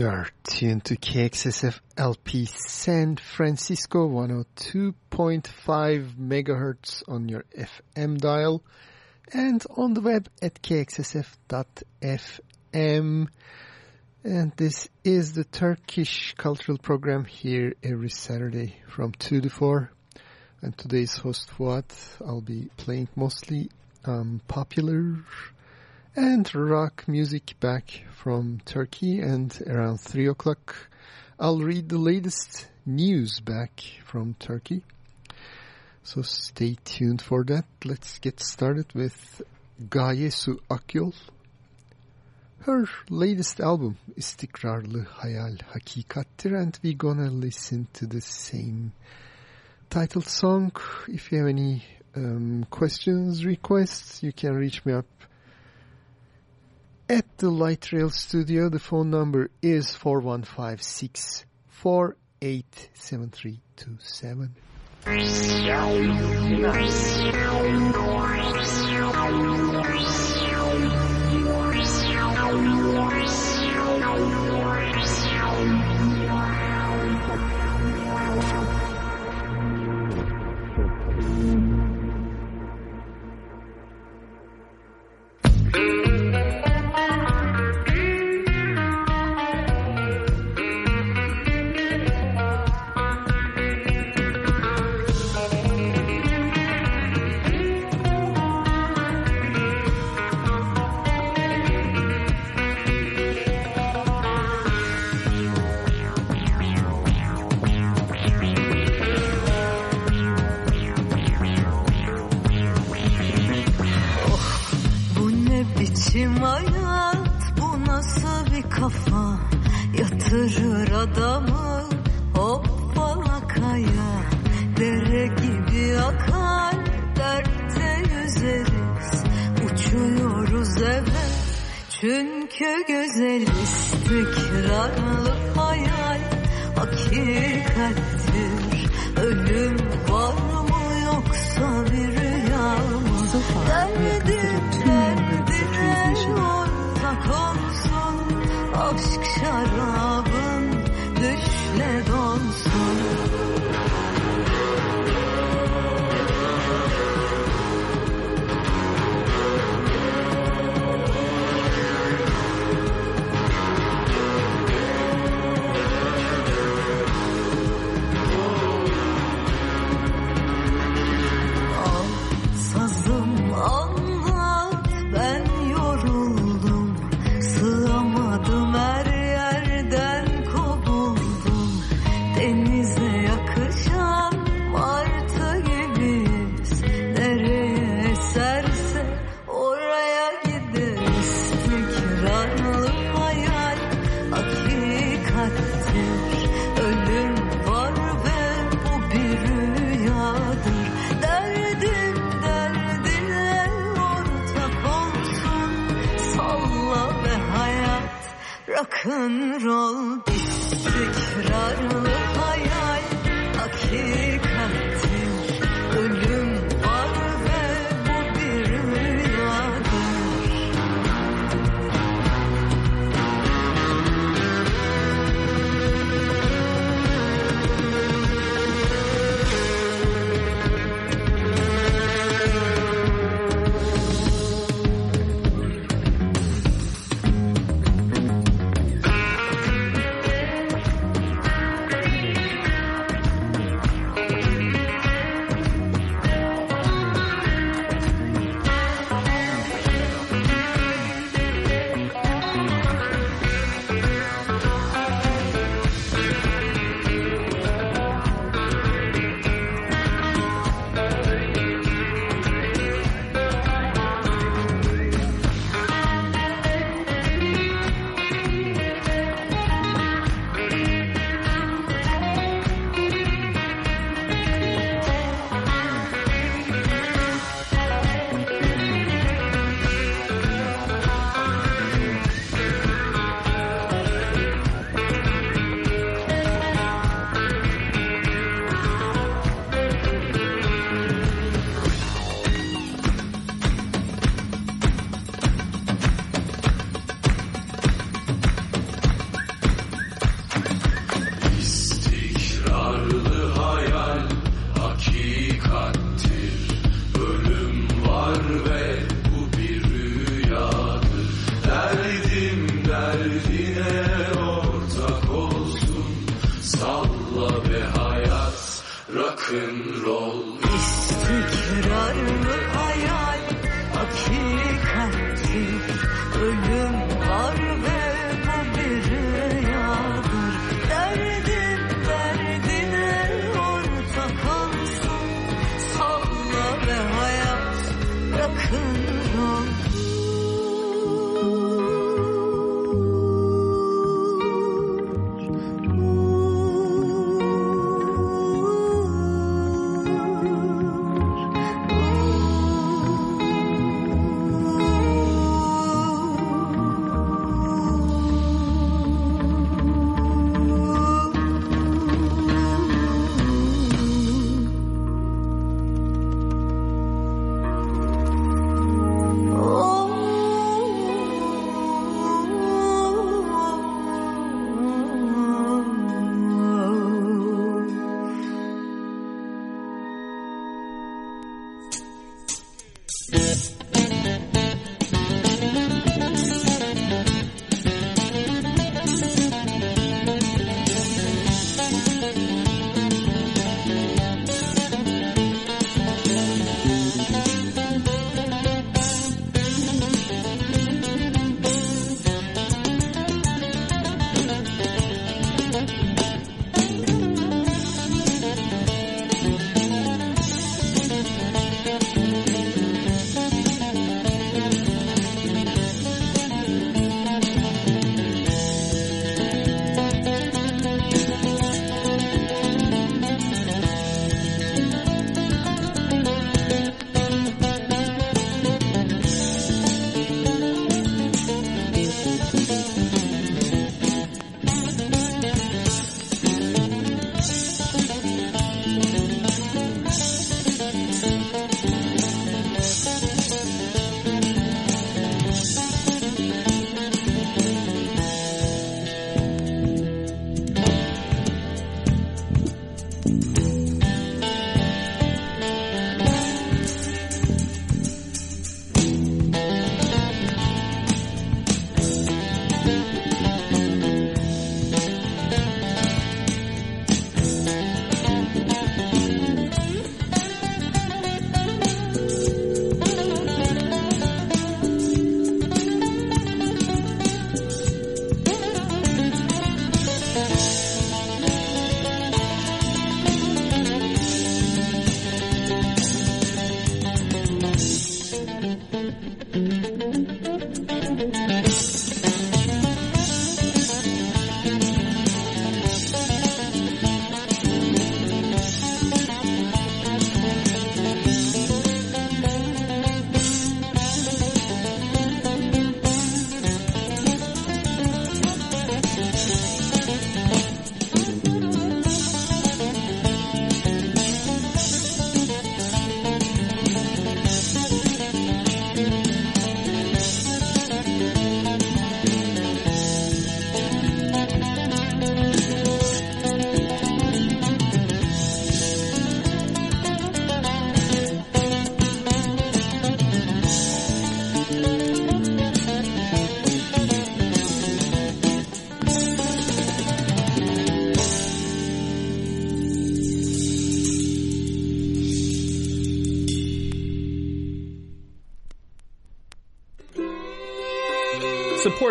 You are tuned to KXSF LP San Francisco 102.5 megahertz on your FM dial and on the web at kxsf.fm. And this is the Turkish cultural program here every Saturday from 2 to 4. And today's host Fuat, I'll be playing mostly um, popular and rock music back from Turkey and around 3 o'clock I'll read the latest news back from Turkey. So stay tuned for that. Let's get started with Gaye Su Akyol. Her latest album İstikrarlı Hayal Hakikattir and we're gonna listen to the same title song. If you have any um, questions, requests, you can reach me up at the Light Rail Studio. The phone number is 4156 487327. biçim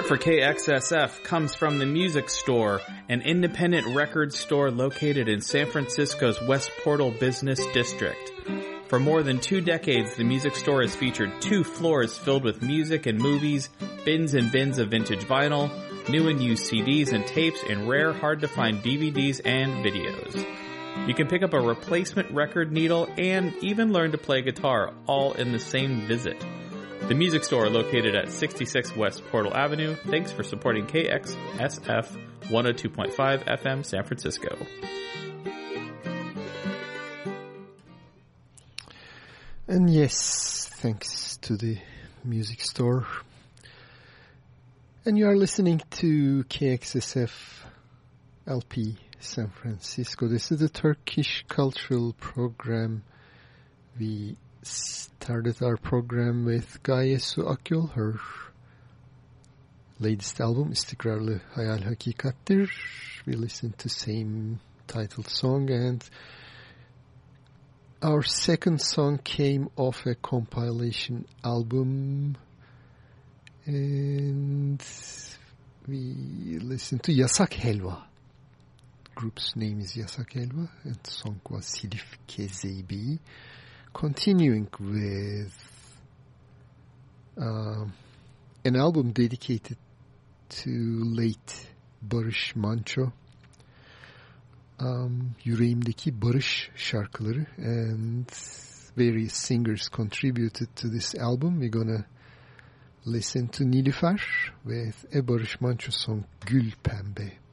for KXSF comes from the Music Store, an independent record store located in San Francisco's West Portal Business District. For more than two decades, the Music Store has featured two floors filled with music and movies, bins and bins of vintage vinyl, new and used CDs and tapes, and rare, hard to find DVDs and videos. You can pick up a replacement record needle and even learn to play guitar all in the same visit. The music store located at 66 West Portal Avenue. Thanks for supporting KXSF 102.5 FM San Francisco. And yes, thanks to the music store. And you are listening to KXSF LP San Francisco. This is the Turkish cultural program. We started our program with Gaye Su Akyol, her latest album İstikrarlı Hayal Hakikattir. We listened to Same title song and our second song came off a compilation album and we listened to Yasak Helva. Group's name is Yasak Helva and song was Silifke Zeybeği. Continuing with uh, an album dedicated to late Barış Manço. Um, yüreğimdeki barış şarkıları and various singers contributed to this album. We're gonna listen to Nilüfer with a Barış Manço song Gül Pembe.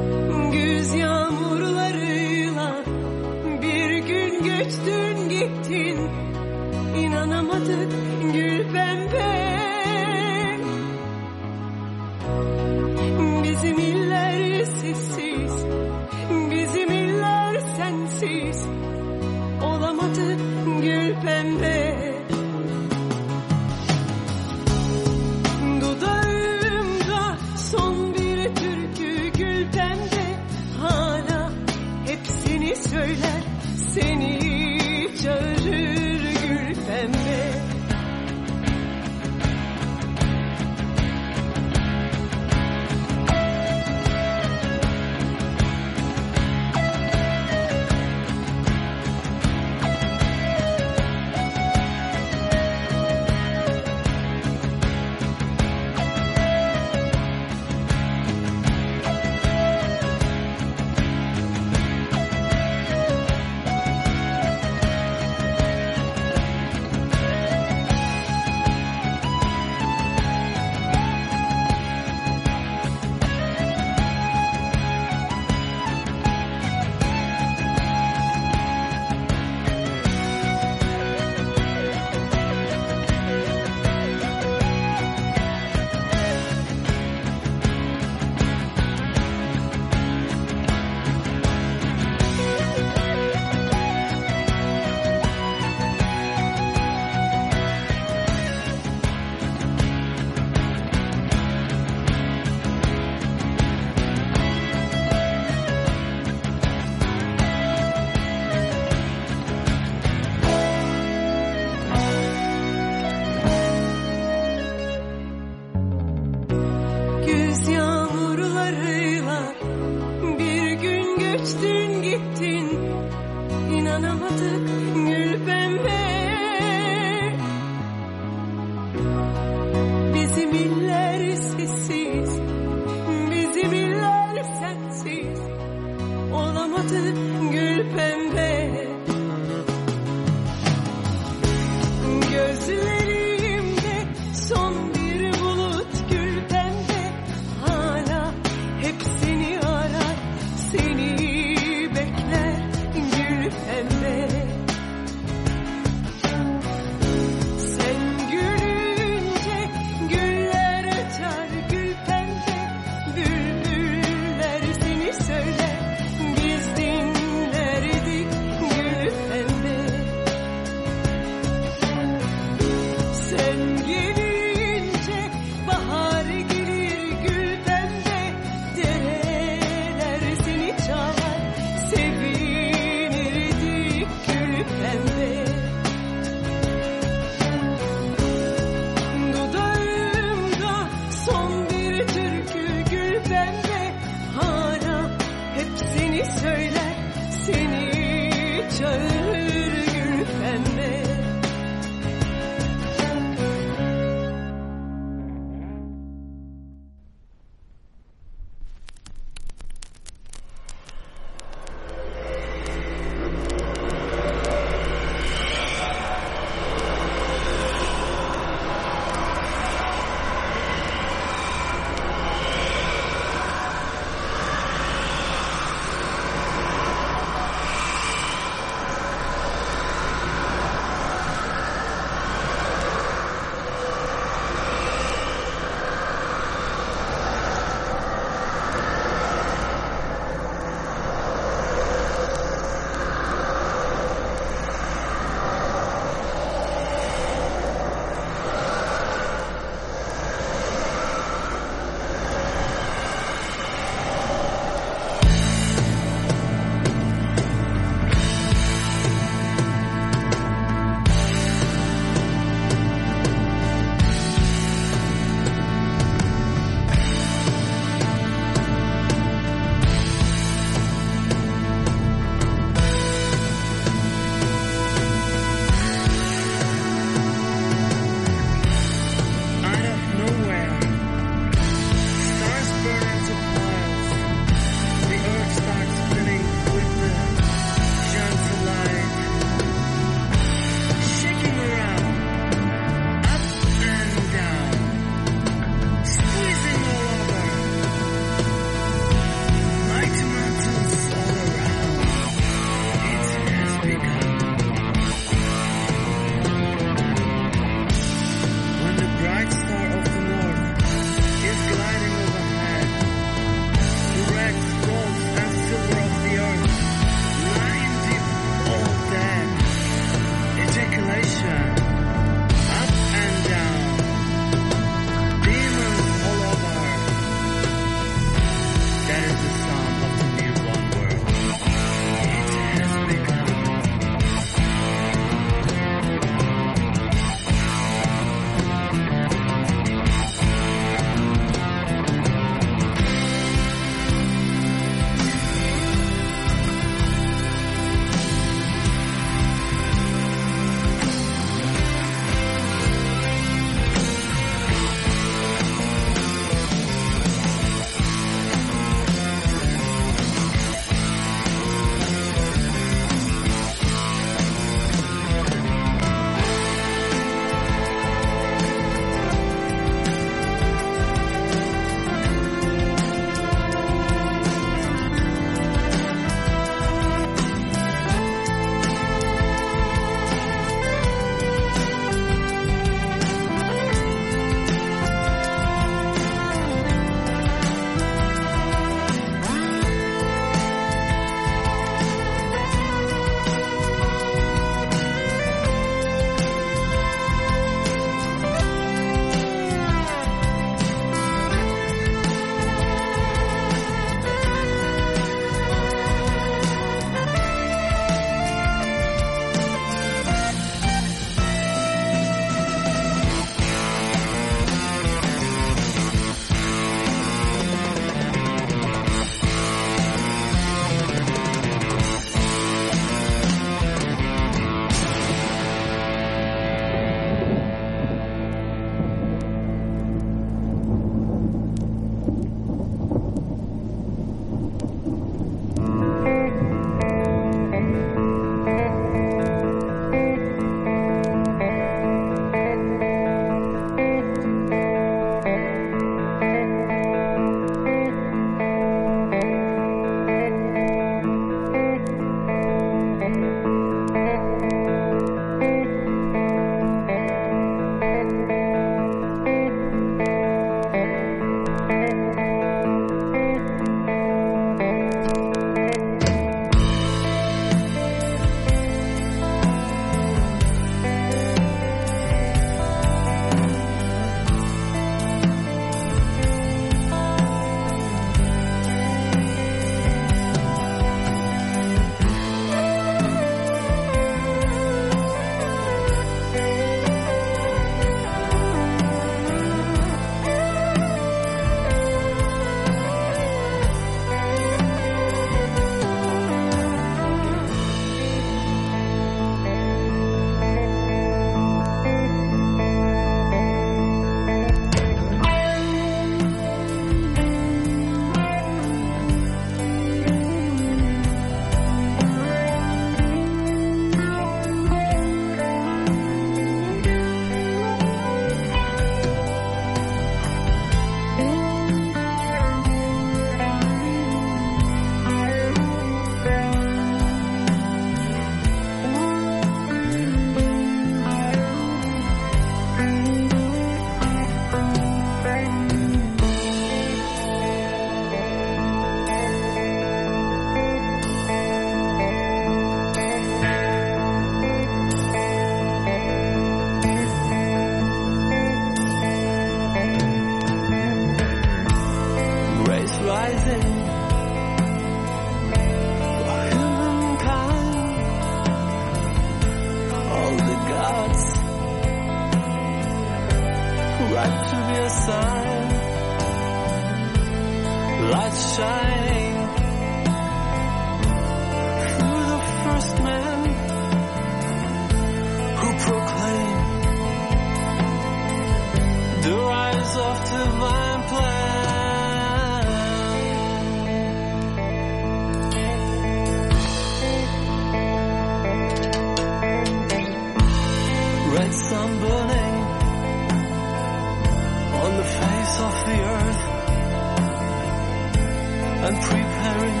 and preparing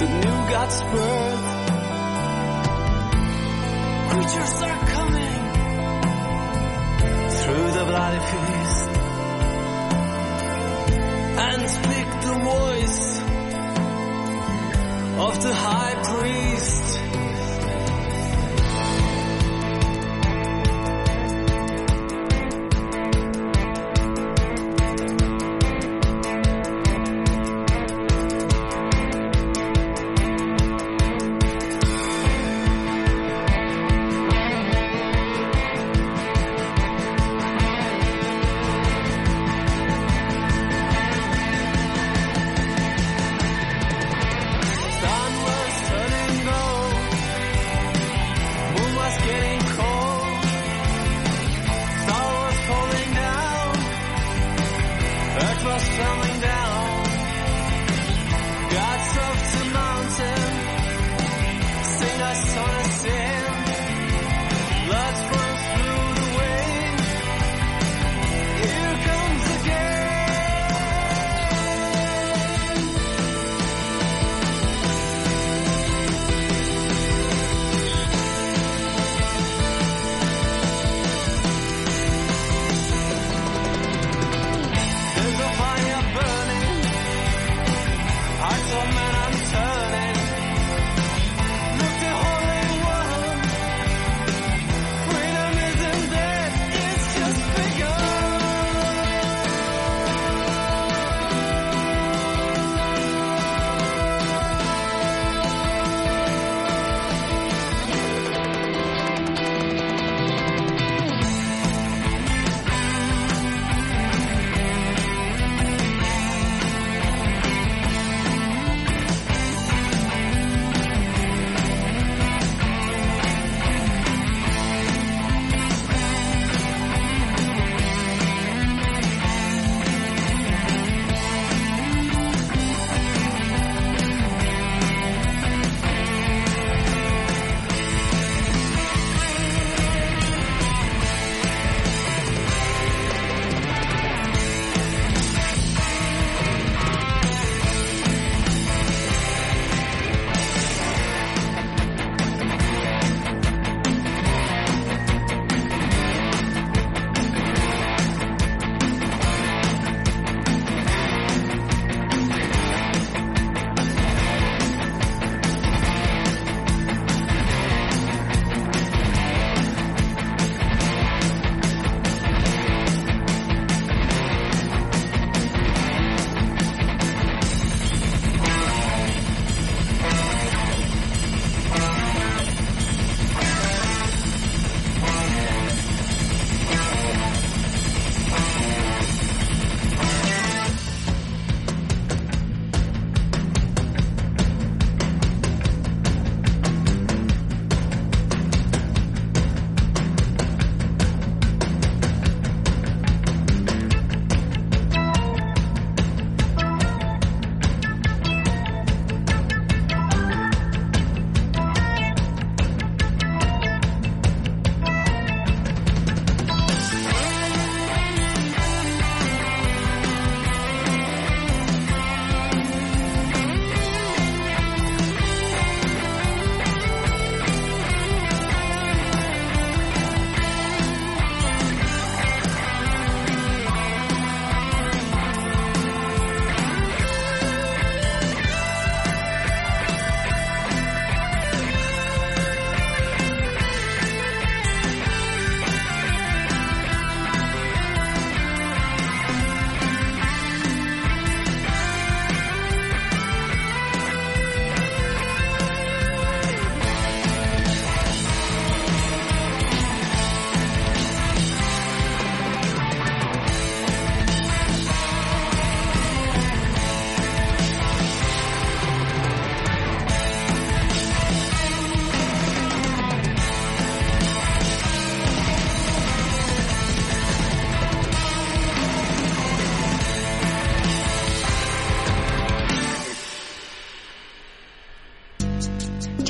the new God's birth. Creatures are coming through the bloody feast and speak the voice of the high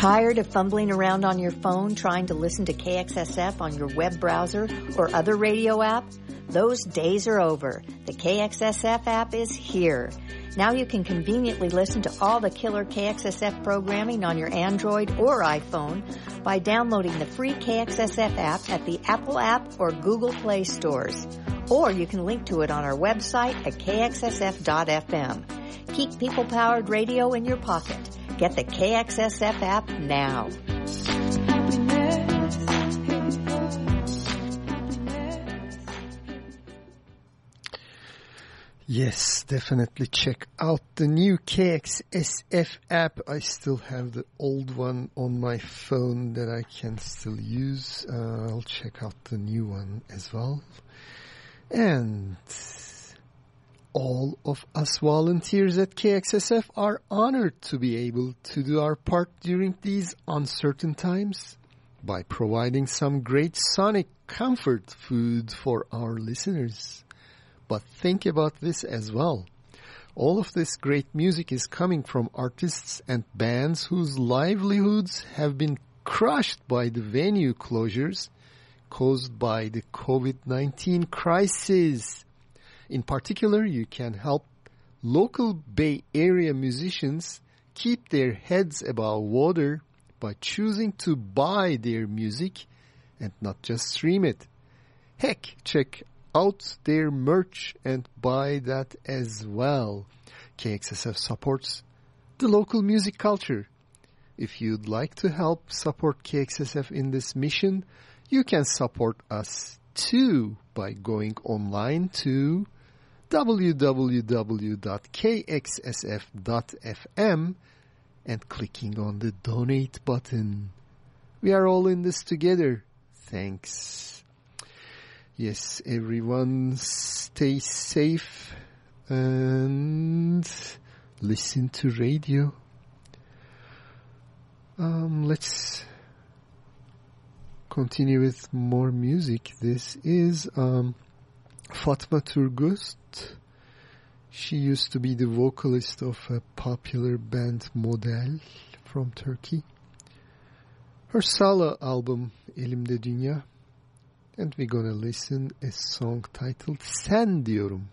Tired of fumbling around on your phone trying to listen to KXSF on your web browser or other radio app? Those days are over. The KXSF app is here. Now you can conveniently listen to all the killer KXSF programming on your Android or iPhone by downloading the free KXSF app at the Apple App or Google Play stores. Or you can link to it on our website at kxsf.fm. Keep people powered radio in your pocket. Get the KXSF app now. Yes, definitely check out the new KXSF app. I still have the old one on my phone that I can still use. Uh, I'll check out the new one as well. And all of us volunteers at KXSF are honored to be able to do our part during these uncertain times by providing some great sonic comfort food for our listeners. But think about this as well. All of this great music is coming from artists and bands whose livelihoods have been crushed by the venue closures caused by the COVID-19 crisis. In particular, you can help local Bay Area musicians keep their heads above water by choosing to buy their music and not just stream it. Heck, check out their merch and buy that as well. KXSF supports the local music culture. If you'd like to help support KXSF in this mission, you can support us too by going online to www.kxsf.fm and clicking on the donate button. We are all in this together. Thanks. Yes, everyone stay safe and listen to radio. Um, let's continue with more music. This is um, Fatma Turgut. She used to be the vocalist of a popular band Model from Turkey. Her solo album Elimde Dünya and we're gonna listen a song titled Sen Diyorum.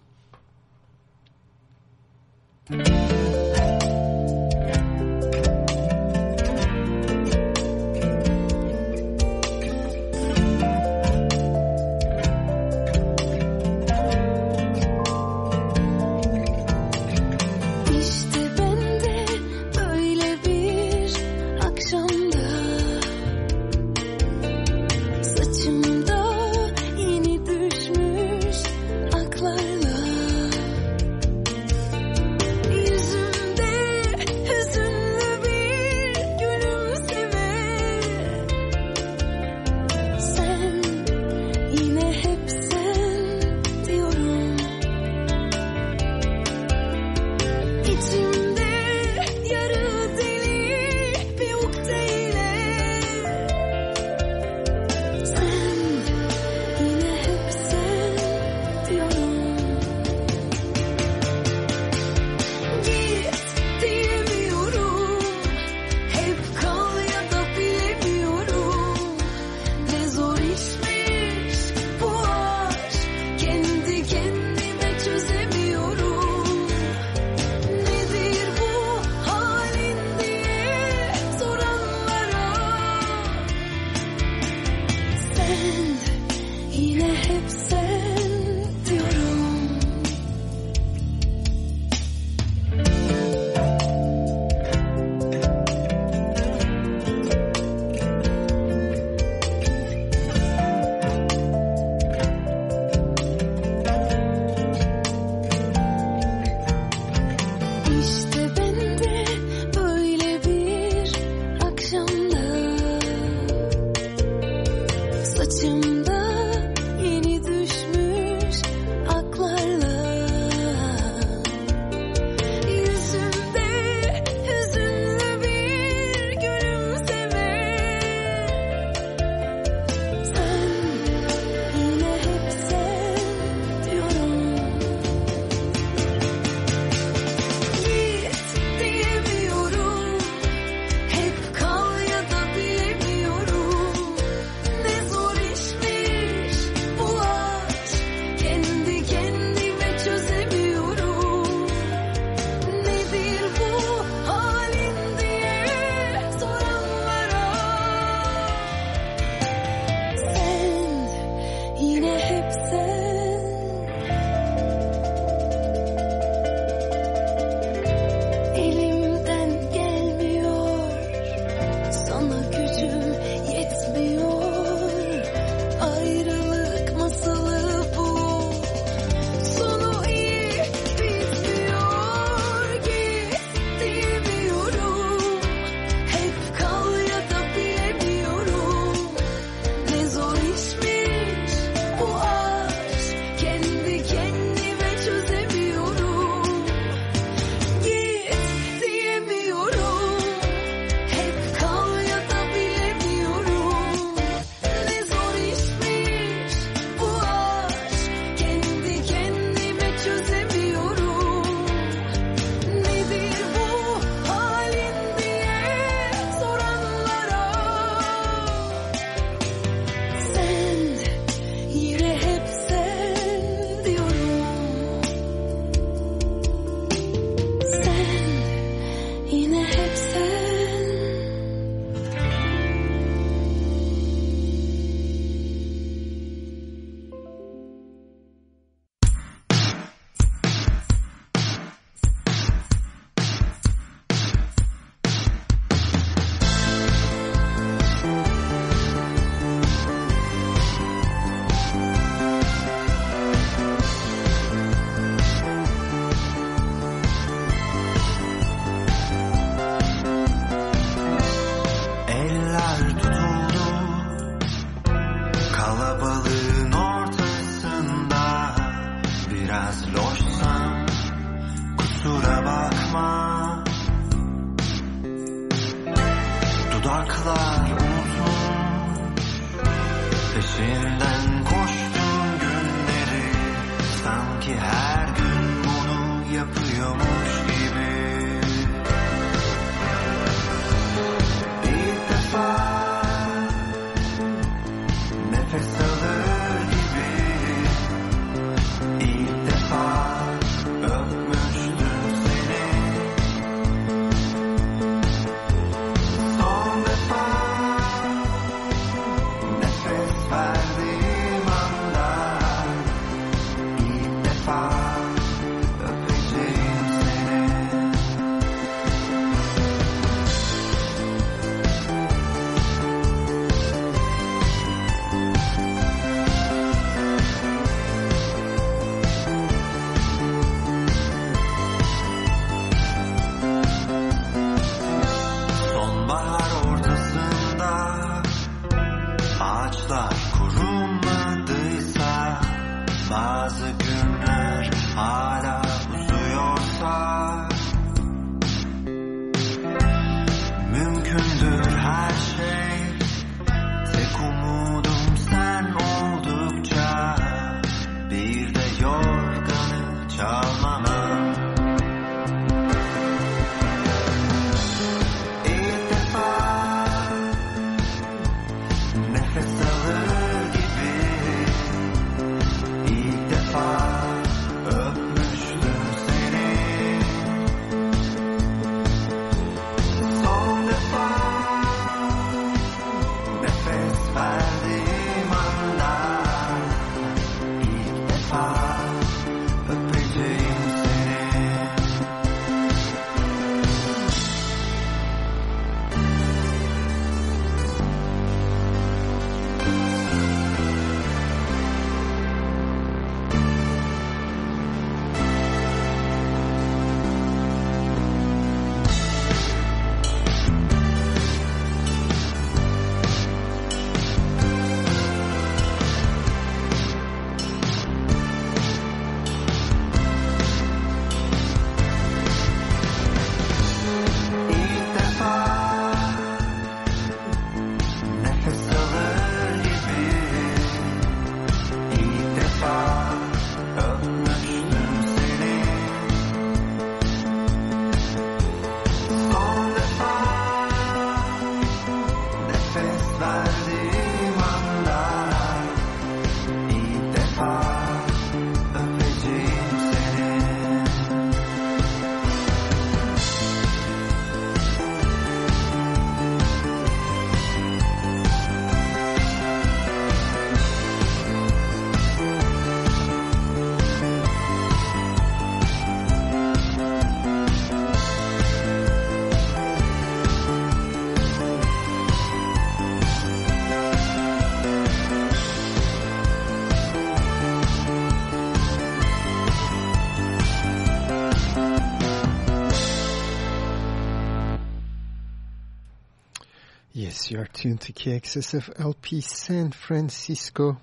Are tuned to KXSF LP San Francisco,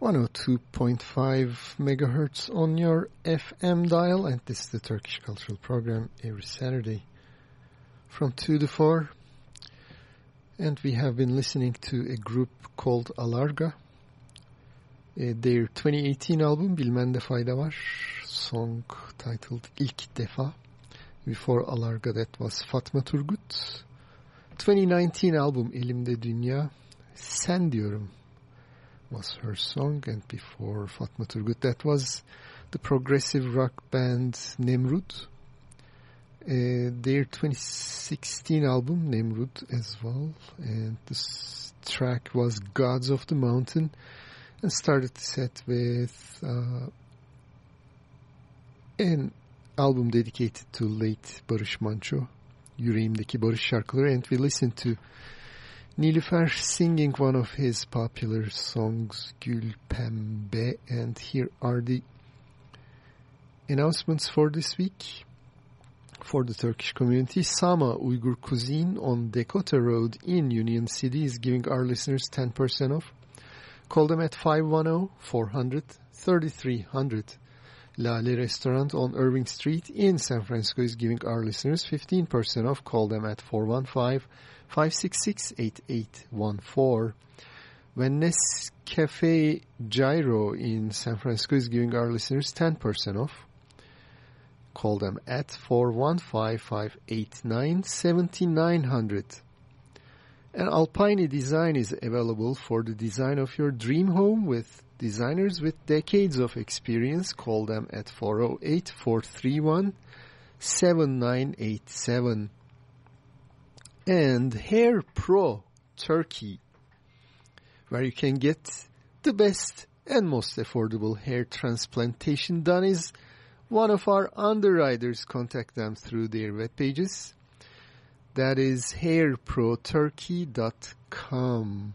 102.5 megahertz on your FM dial, and this is the Turkish Cultural Program every Saturday from 2 to 4. And we have been listening to a group called Alarga. Uh, their 2018 album, Bilmende Fayda Var, song titled İlk Defa. Before Alarga, that was Fatma Turgut. 2019 album Elimde Dünya Sen Diyorum was her song and before Fatma Turgut. That was the progressive rock band Nemrud. Uh, their 2016 album Nemrud as well. And this track was Gods of the Mountain and started the set with uh, an album dedicated to late Barış Manço Yüreğimdeki Barış şarkıları and we listen to Nilüfer singing one of his popular songs Gül Pembe and here are the announcements for this week for the Turkish community. Sama Uyghur Cuisine on Dakota Road in Union City is giving our listeners 10% off. Call them at 510-400-3300 Lale Restaurant on Irving Street in San Francisco is giving our listeners 15% off. Call them at 415-566-8814. When Nescafe Gyro in San Francisco is giving our listeners 10% off. Call them at 415-589-7900. And Alpine Design is available for the design of your dream home with designers with decades of experience. Call them at 408-431-7987. And Hair Pro Turkey, where you can get the best and most affordable hair transplantation done is one of our underwriters. Contact them through their web pages. That is hairproturkey.com.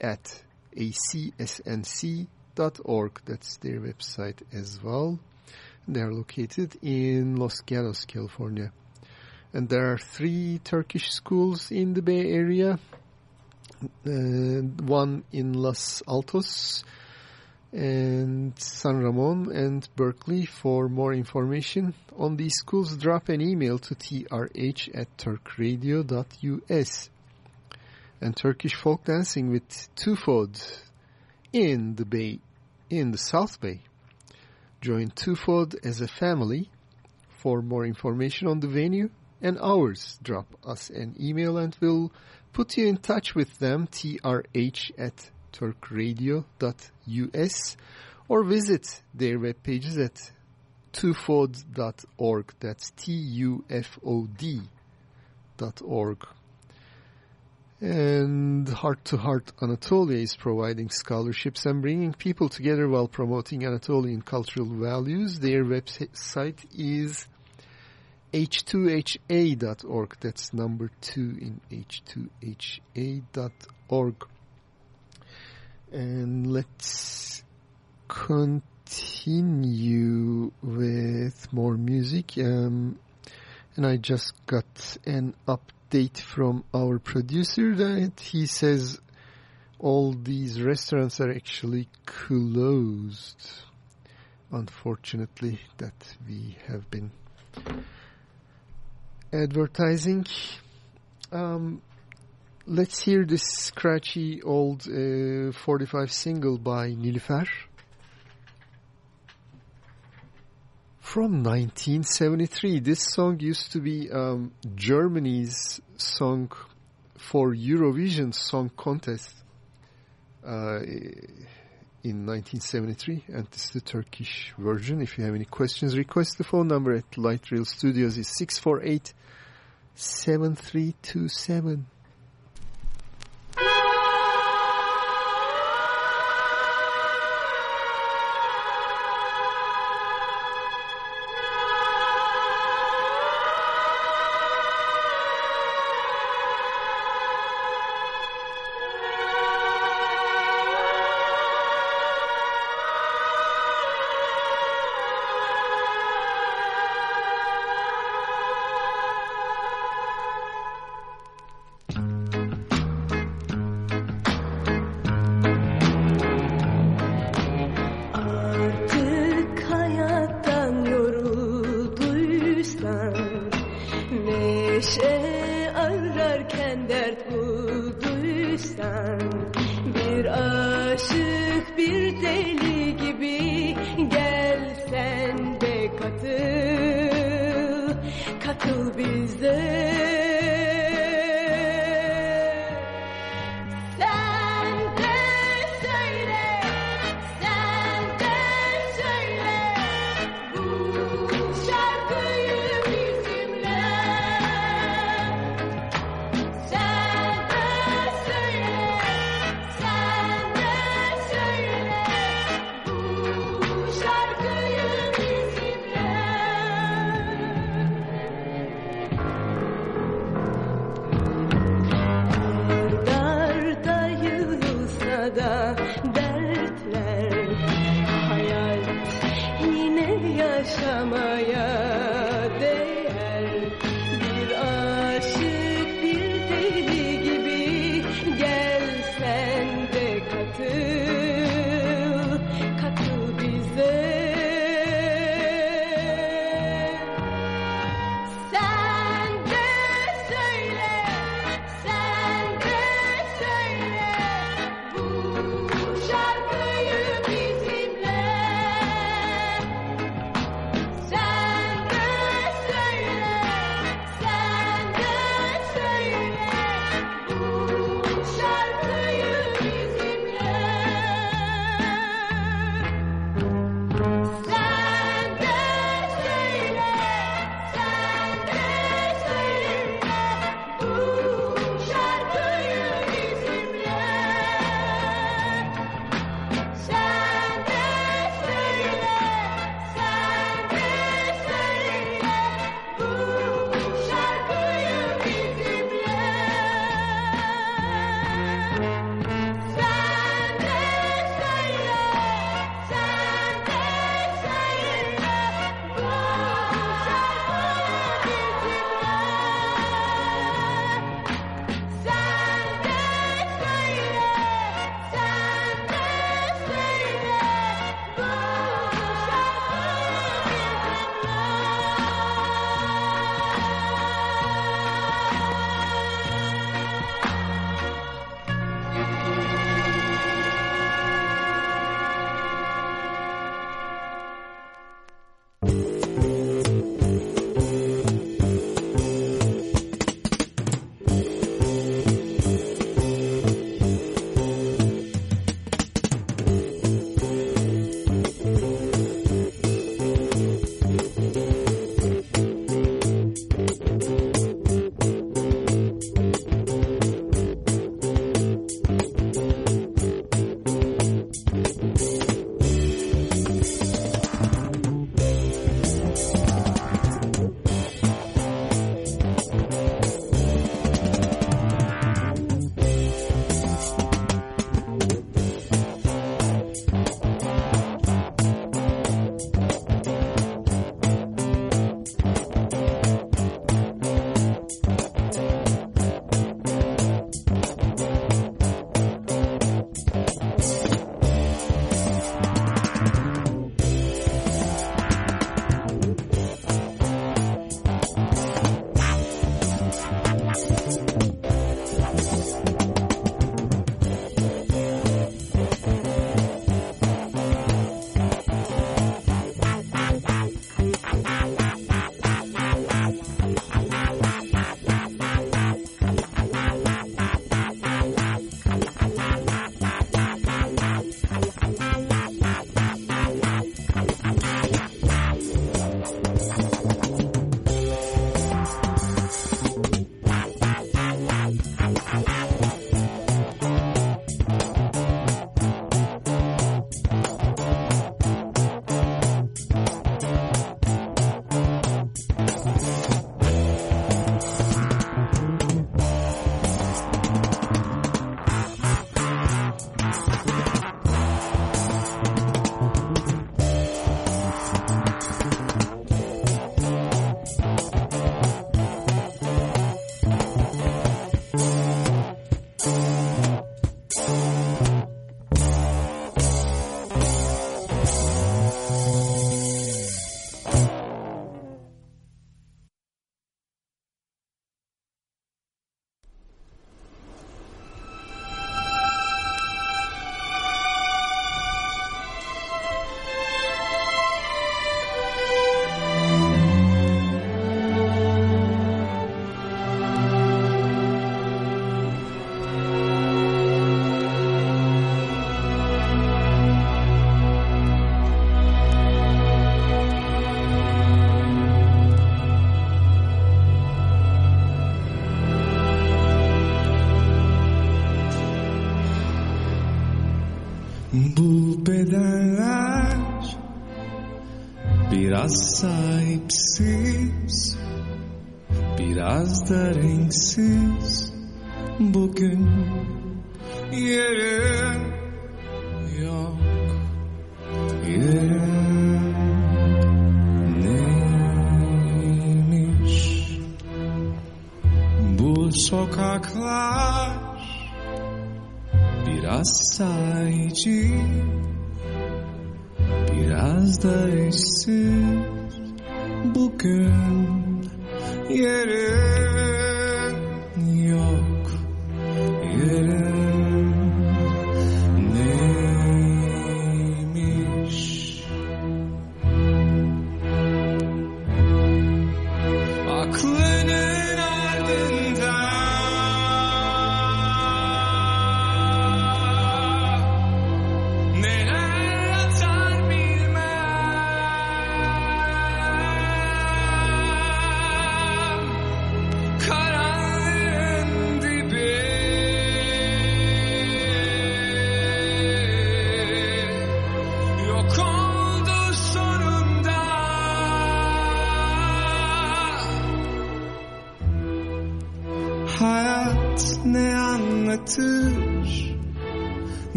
at acsnc.org. That's their website as well. They're located in Los Gatos, California. And there are three Turkish schools in the Bay Area. Uh, one in Los Altos and San Ramon and Berkeley. For more information on these schools, drop an email to trh at turkradio.us. And Turkish folk dancing with Tufod in the Bay, in the South Bay. Join Tufod as a family. For more information on the venue and hours, drop us an email and we'll put you in touch with them, trh at turkradio.us, or visit their web pages at tufod.org. That's T-U-F-O-D dot org. And Heart to Heart Anatolia is providing scholarships and bringing people together while promoting Anatolian cultural values. Their website is h2ha.org. That's number two in h2ha.org. And let's continue with more music. Um, and I just got an update from our producer that he says all these restaurants are actually closed. Unfortunately, that we have been advertising. Um, let's hear this scratchy old uh, 45 single by Nilüfer. From 1973, this song used to be um, Germany's song for Eurovision Song Contest uh, in 1973, and this is the Turkish version. If you have any questions, request the phone number at Light Rail Studios is 648 7327.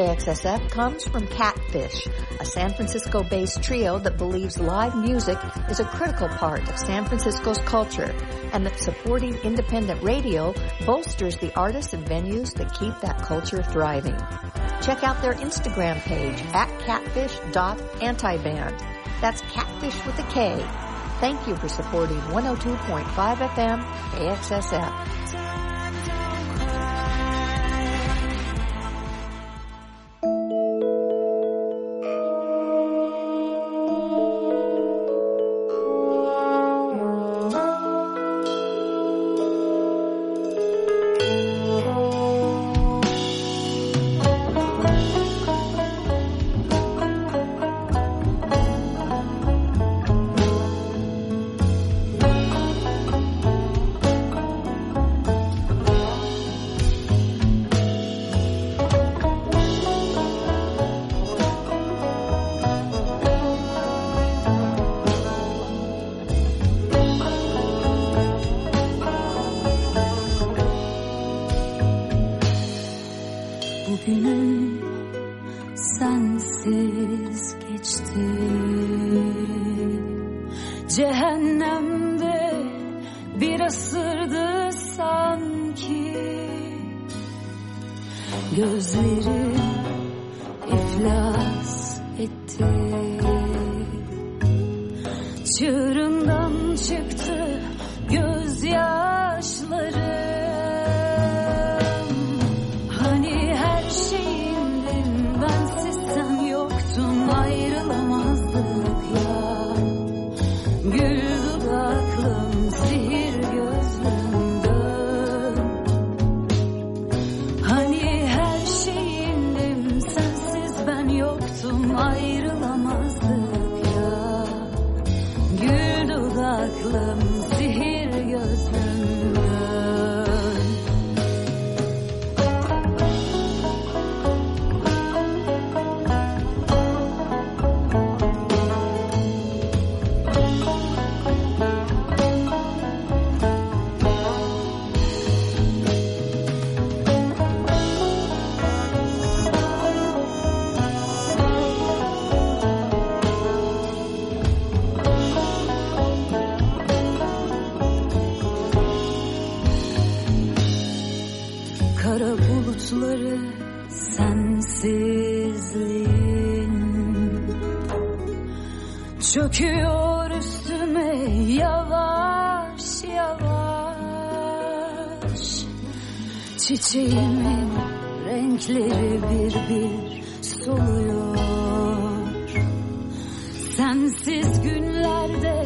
KXSF comes from Katfish, a San Francisco-based trio that believes live music is a critical part of San Francisco's culture and that supporting independent radio bolsters the artists and venues that keep that culture thriving. Check out their Instagram page at katfish.antiband. That's catfish with a K. Thank you for supporting 102.5 FM KXSF. Çöküyor üstüme yavaş yavaş. Çiçeğimin renkleri bir bir soluyor. Sensiz günlerde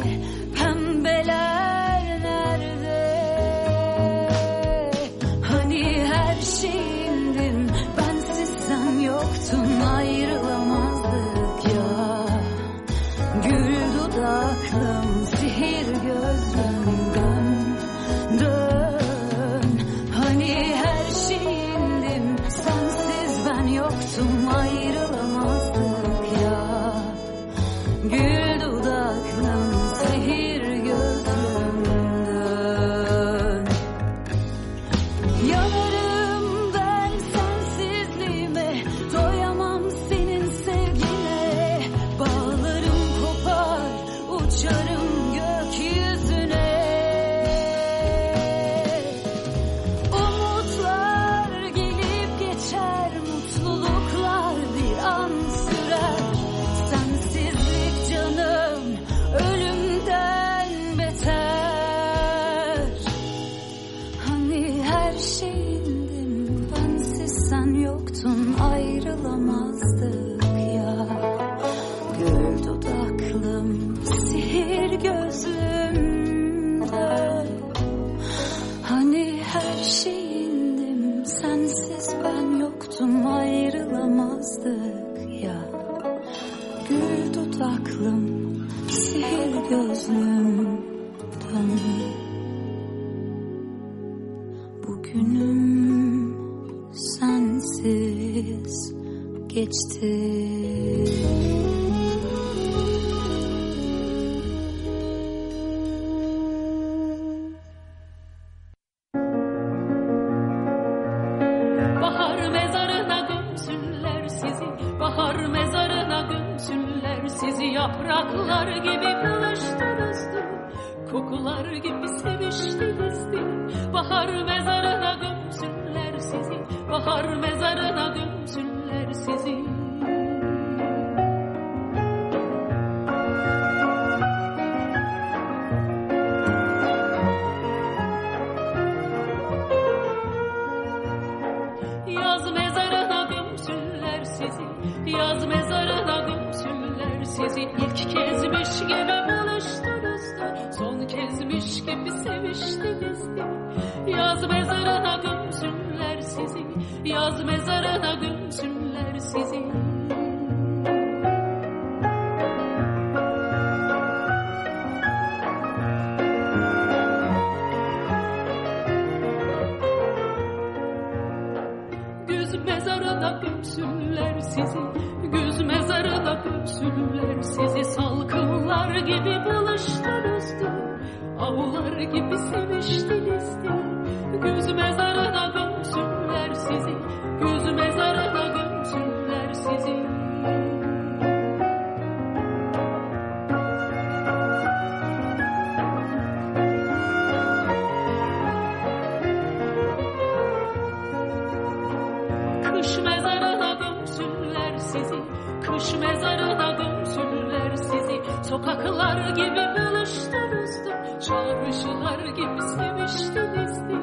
Çağrışılar gibi seviştinizdi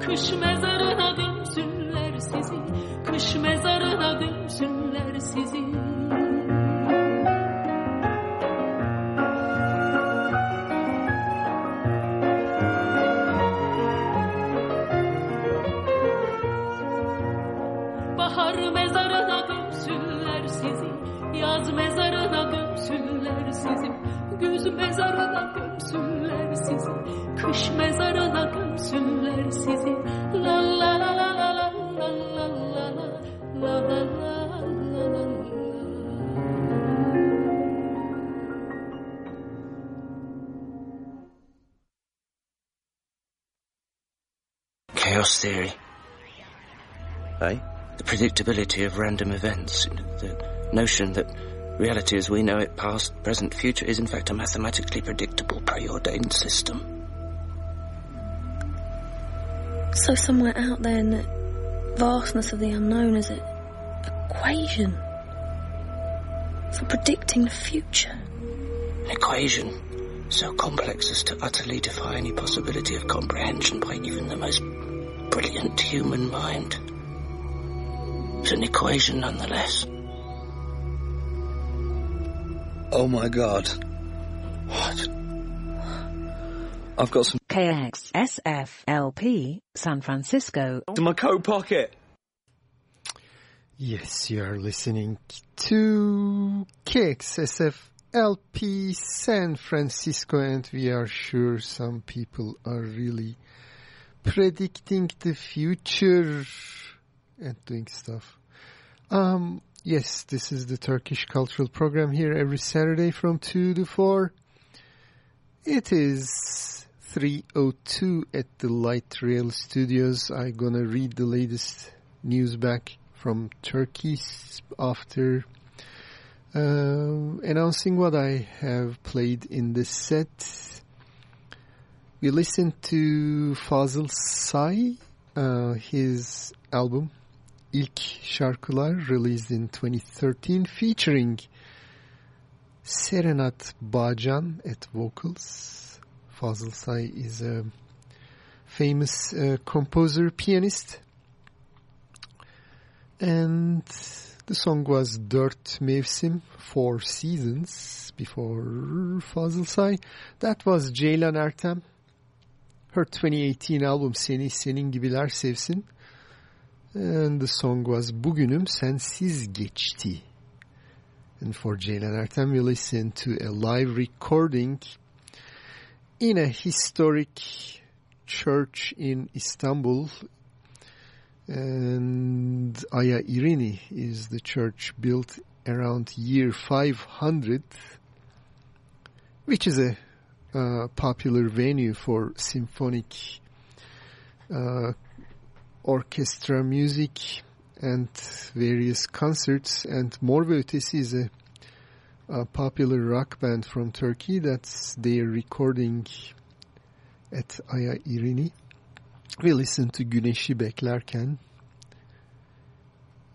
Kış mezarına gömsünler sizi Kış mezarına gömsünler sizi predictability of random events. The notion that reality as we know it, past, present, future, is in fact a mathematically predictable preordained system. So somewhere out there in the vastness of the unknown is an equation for predicting the future. An equation so complex as to utterly defy any possibility of comprehension by even the most brilliant human mind. It's an equation nonetheless. Oh my god. What? I've got some KXSFLP San Francisco. in my coat pocket. Yes, you are listening to KXSFLP San Francisco and we are sure some people are really predicting the future and doing stuff. Um, yes, this is the Turkish Cultural Program here every Saturday from 2 to 4. It is 3.02 at the Light Rail Studios. I'm gonna read the latest news back from Turkey after um, announcing what I have played in this set. We listened to Fazıl Say, uh, his album İlk Şarkılar released in 2013 featuring Serenad Bağcan at vocals. Fazıl Say is a famous uh, composer, pianist. And the song was Dört Mevsim, Four Seasons, before Fazıl Say. That was Ceylan Ertem. Her 2018 album Seni Senin Gibiler Sevsin. And the song was Bugünüm Sensiz Geçti. And for Ceylan Ertem we listen to a live recording in a historic church in Istanbul and Aya Irini is the church built around year 500 which is a uh, popular venue for symphonic uh, orchestra music and various concerts and Mor ve Ötesi is a, a popular rock band from Turkey that's their recording at Aya Irini. We listen to Güneşi Beklerken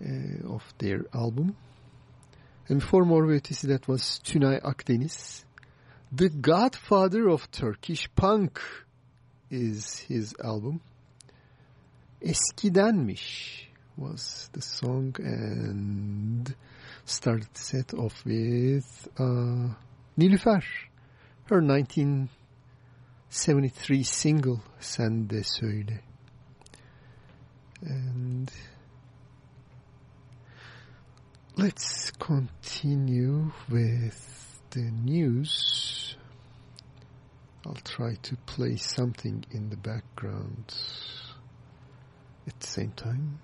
uh, of their album. And before Mor ve Ötesi that was Tünay Akdeniz. The Godfather of Turkish Punk is his album. Eskidenmiş was the song and started set off with uh, Nilüfer, her 1973 single Sen de Söyle. And let's continue with the news. I'll try to play something in the background at the same time.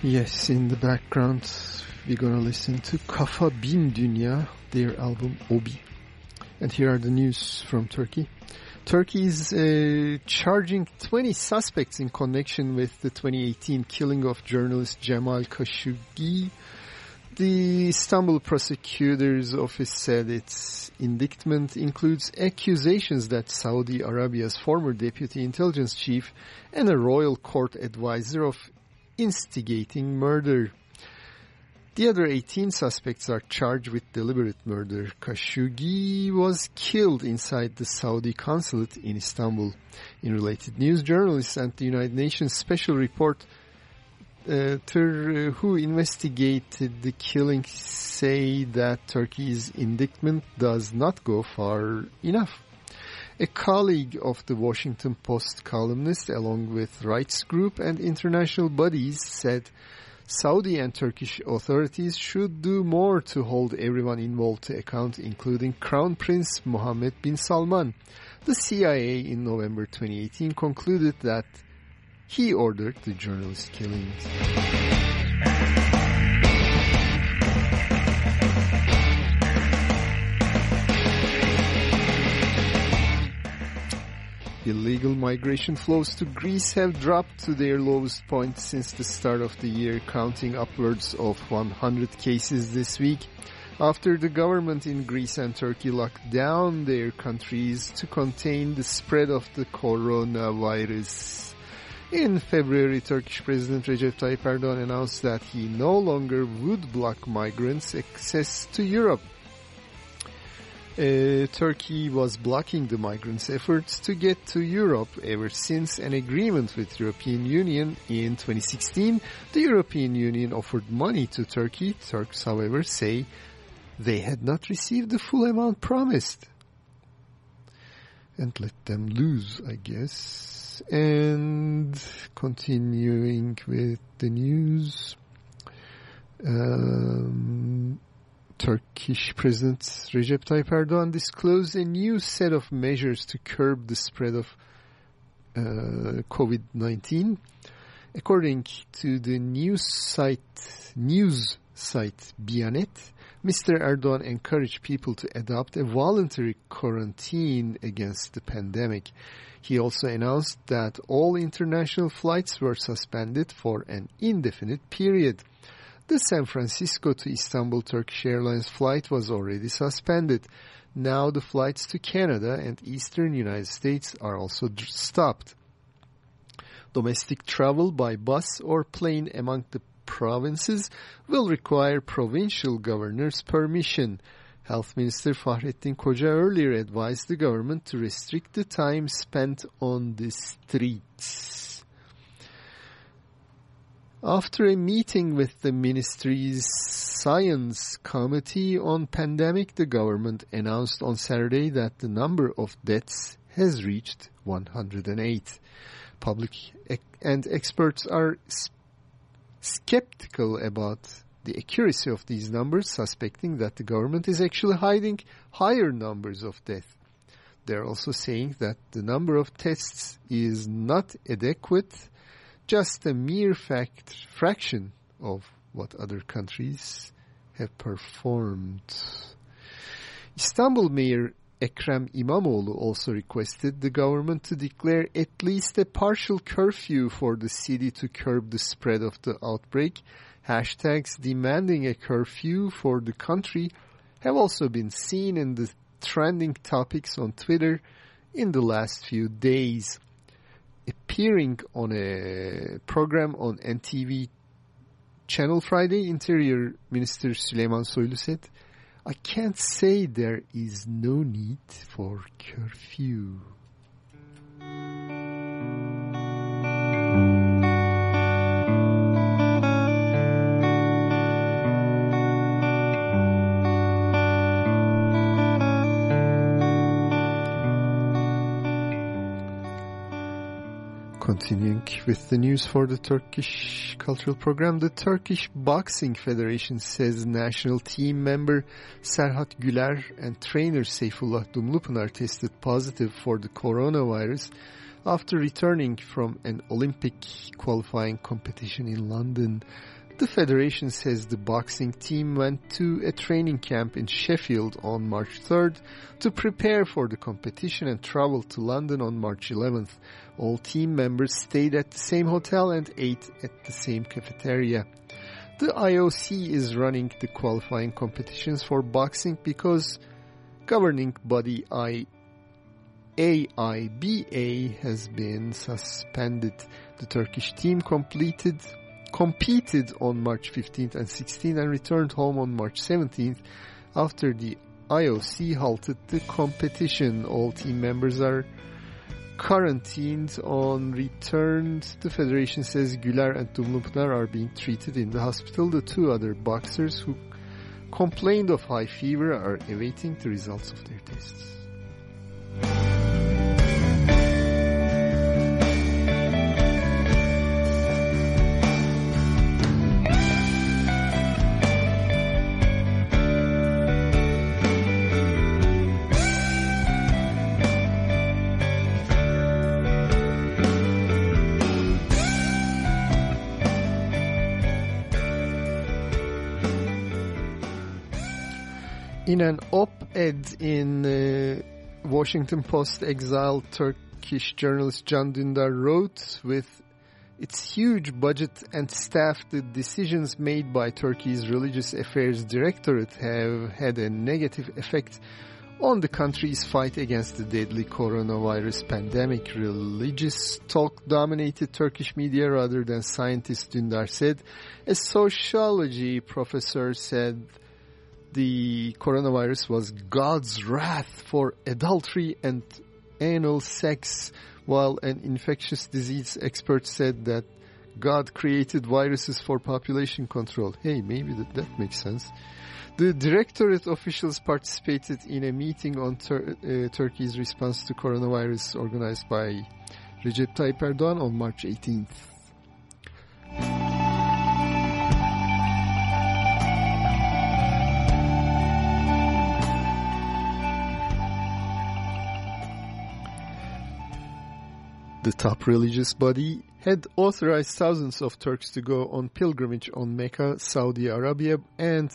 Yes, in the background, we're gonna listen to Kafa Bin Dünya, their album Obi. And here are the news from Turkey. Turkey is uh, charging 20 suspects in connection with the 2018 killing of journalist Jamal Khashoggi. The Istanbul prosecutor's office said its indictment includes accusations that Saudi Arabia's former deputy intelligence chief and a royal court advisor of instigating murder. The other 18 suspects are charged with deliberate murder. Khashoggi was killed inside the Saudi consulate in Istanbul. In related news, journalists and the United Nations Special Report uh, ter, uh, who investigated the killing say that Turkey's indictment does not go far enough. A colleague of the Washington Post columnist, along with rights group and international bodies, said Saudi and Turkish authorities should do more to hold everyone involved to account, including Crown Prince Mohammed bin Salman. The CIA in November 2018 concluded that he ordered the journalist killings. Illegal migration flows to Greece have dropped to their lowest point since the start of the year, counting upwards of 100 cases this week. After the government in Greece and Turkey locked down their countries to contain the spread of the coronavirus. In February, Turkish President Recep Tayyip Erdogan announced that he no longer would block migrants' access to Europe. Uh, Turkey was blocking the migrants' efforts to get to Europe ever since an agreement with European Union in 2016. The European Union offered money to Turkey. Turks, however, say they had not received the full amount promised. And let them lose, I guess. And continuing with the news. Um, Turkish President Recep Tayyip Erdogan disclosed a new set of measures to curb the spread of uh, COVID-19. According to the news site news site Bianet, Mr. Erdogan encouraged people to adopt a voluntary quarantine against the pandemic. He also announced that all international flights were suspended for an indefinite period. The San Francisco to Istanbul Turkish Airlines flight was already suspended. Now the flights to Canada and eastern United States are also stopped. Domestic travel by bus or plane among the provinces will require provincial governors' permission. Health Minister Fahrettin Koca earlier advised the government to restrict the time spent on the streets. After a meeting with the ministry's Science Committee on Pandemic, the government announced on Saturday that the number of deaths has reached 108. Public and experts are skeptical about the accuracy of these numbers, suspecting that the government is actually hiding higher numbers of deaths. They're also saying that the number of tests is not adequate just a mere fact fraction of what other countries have performed. Istanbul Mayor Ekrem İmamoğlu also requested the government to declare at least a partial curfew for the city to curb the spread of the outbreak. Hashtags demanding a curfew for the country have also been seen in the trending topics on Twitter in the last few days. Appearing on a program on NTV Channel Friday, Interior Minister Süleyman Soylu said, I can't say there is no need for curfew. Continuing with the news for the Turkish cultural program, the Turkish Boxing Federation says national team member Serhat Güler and trainer Seyfullah Dumlupınar tested positive for the coronavirus after returning from an Olympic qualifying competition in London. The federation says the boxing team went to a training camp in Sheffield on March 3rd to prepare for the competition and traveled to London on March 11th. All team members stayed at the same hotel and ate at the same cafeteria. The IOC is running the qualifying competitions for boxing because governing body I AIBA has been suspended. The Turkish team completed competed on March 15th and 16th and returned home on March 17th after the IOC halted the competition. All team members are quarantined on return. The federation says Güler and Dumlupınar are being treated in the hospital. The two other boxers who complained of high fever are awaiting the results of their tests. In an op-ed in uh, Washington Post, exiled Turkish journalist Can Dündar wrote, with its huge budget and staff, the decisions made by Turkey's Religious Affairs Directorate have had a negative effect on the country's fight against the deadly coronavirus pandemic. Religious talk dominated Turkish media rather than scientists, Dündar said. A sociology professor said the coronavirus was God's wrath for adultery and anal sex, while an infectious disease expert said that God created viruses for population control. Hey, maybe that, that makes sense. The directorate officials participated in a meeting on Tur- uh, Turkey's response to coronavirus organized by Recep Tayyip Erdogan on March 18th. The top religious body had authorized thousands of Turks to go on pilgrimage on Mecca, Saudi Arabia, and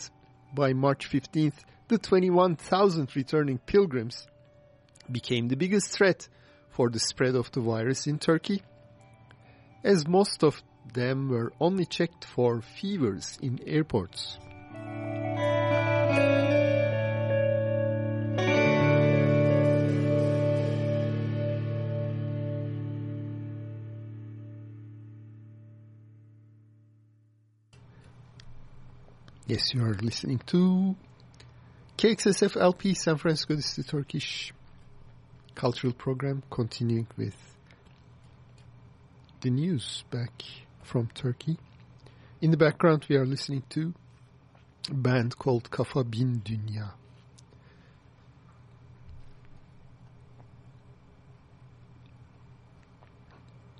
by March 15th, the 21,000 returning pilgrims became the biggest threat for the spread of the virus in Turkey, as most of them were only checked for fevers in airports. Yes, you are listening to KXSF LP San Francisco. This is the Turkish cultural program continuing with the news back from Turkey. In the background, we are listening to a band called Kafa Bin Dünya.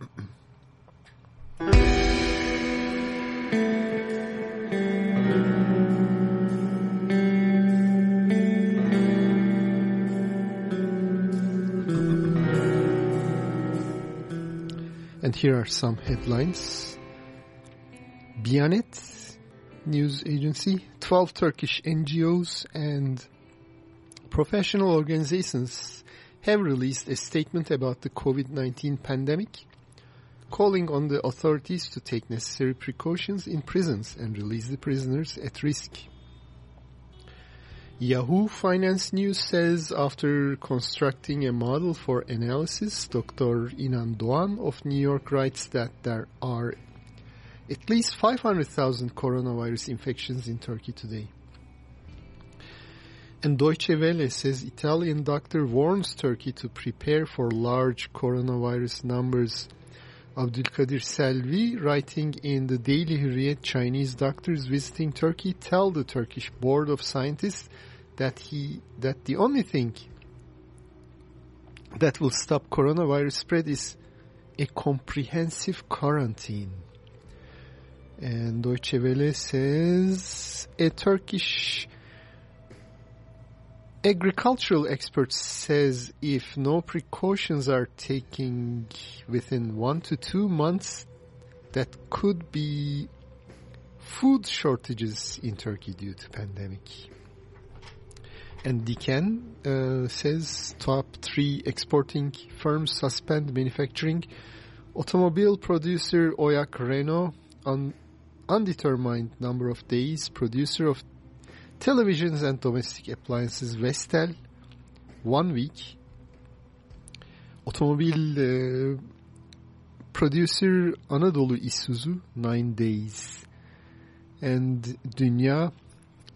And here are some headlines. Bianet news agency, 12 Turkish NGOs and professional organizations have released a statement about the COVID-19 pandemic, calling on the authorities to take necessary precautions in prisons and release the prisoners at risk. Yahoo Finance News says after constructing a model for analysis, Dr. Inan Doğan of New York writes that there are at least 500,000 coronavirus infections in Turkey today. And Deutsche Welle says Italian doctor warns Turkey to prepare for large coronavirus numbers. Abdülkadir Selvi, writing in the Daily Hürriyet, Chinese doctors visiting Turkey tell the Turkish Board of Scientists that he that the only thing that will stop coronavirus spread is a comprehensive quarantine. And Deutsche Welle says a Turkish agricultural expert says if no precautions are taken within one to two months, that could be food shortages in Turkey due to pandemic. And Diken uh, says top three exporting firms suspend manufacturing. Automobile producer Oyak Renault on undetermined number of days. Producer of televisions and domestic appliances Vestel one week. Automobile uh, producer Anadolu Isuzu nine days. And Dünya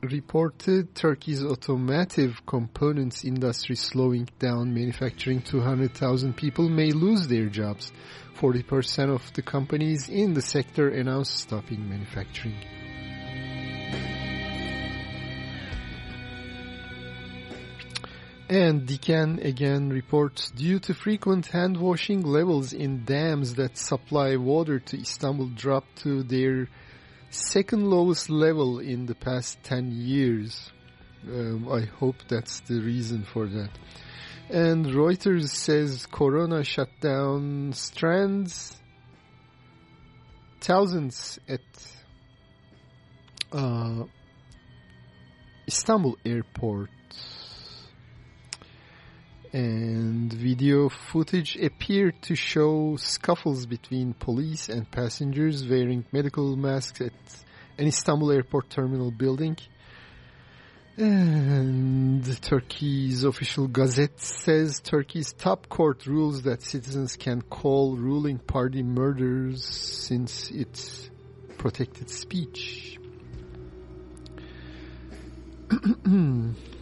reported Turkey's automotive components industry slowing down manufacturing 200,000 people may lose their jobs. 40% of the companies in the sector announced stopping manufacturing. And Diken again reports due to frequent hand washing levels in dams that supply water to Istanbul dropped to their second lowest level in the past 10 years. Um, I hope that's the reason for that. And Reuters says Corona shut down strands thousands at uh, Istanbul airport. And video footage appeared to show scuffles between police and passengers wearing medical masks at an Istanbul airport terminal building. And Turkey's official gazette says Turkey's top court rules that citizens can call ruling party murders since it protected speech.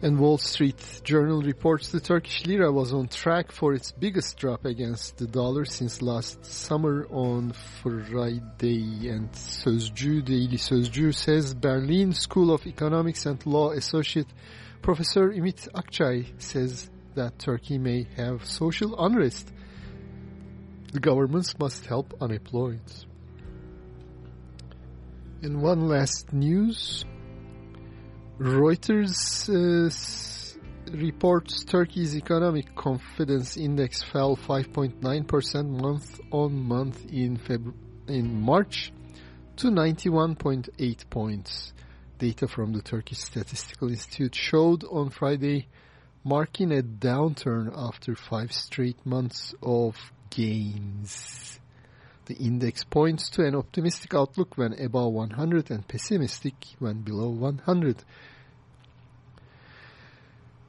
And Wall Street Journal reports the Turkish lira was on track for its biggest drop against the dollar since last summer on Friday. And Sözcü, Daily Sözcü says Berlin School of Economics and Law Associate Professor Ümit Akçay says that Turkey may have social unrest. The governments must help unemployed. And one last news. Reuters uh, reports Turkey's economic confidence index fell 5.9% month on month in Feb- in March to 91.8 points. Data from the Turkish Statistical Institute showed on Friday marking a downturn after five straight months of gains. The index points to an optimistic outlook when above 100 and pessimistic when below 100.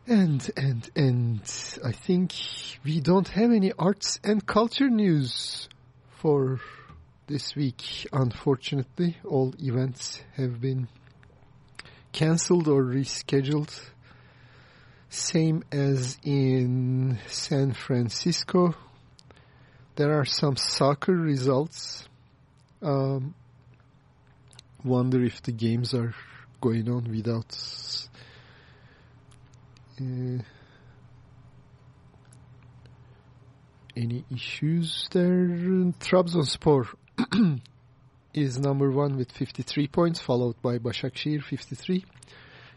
And, and, and I think we don't have any arts and culture news for this week. Unfortunately, all events have been cancelled or rescheduled. Same as in San Francisco. There are some soccer results. Um, wonder if the games are going on without uh, any issues there. Trabzonspor is number one with 53 points, followed by Başakşehir 53.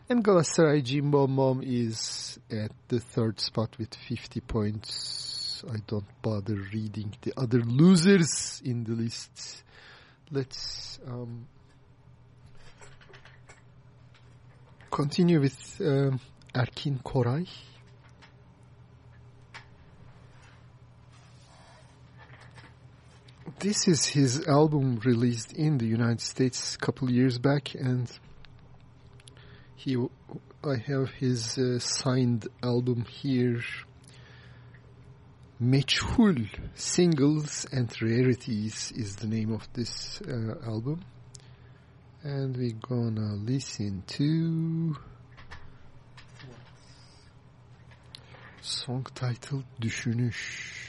And Galatasaray Cimbom is at the third spot with 50 points. I don't bother reading the other losers in the list. Let's um, continue with um, Erkin Koray. This is his album released in the United States a couple years back, and he, I have his uh, signed album here Meçhul Singles and Rarities is the name of this uh, album. And we're gonna listen to... Song titled Düşünüş.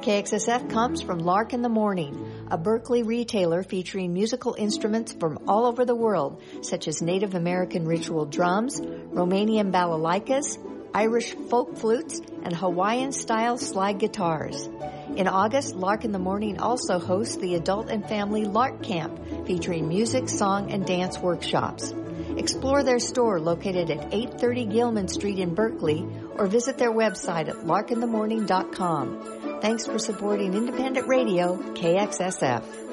KXSF comes from Lark in the Morning, a Berkeley retailer featuring musical instruments from all over the world, such as Native American ritual drums, Romanian balalaikas, Irish folk flutes, and Hawaiian style slide guitars. In August, Lark in the Morning also hosts the Adult and Family Lark Camp, featuring music, song, and dance workshops. Explore their store located at 830 Gilman Street in Berkeley or visit their website at larkinthemorning.com. Thanks for supporting independent radio, KXSF.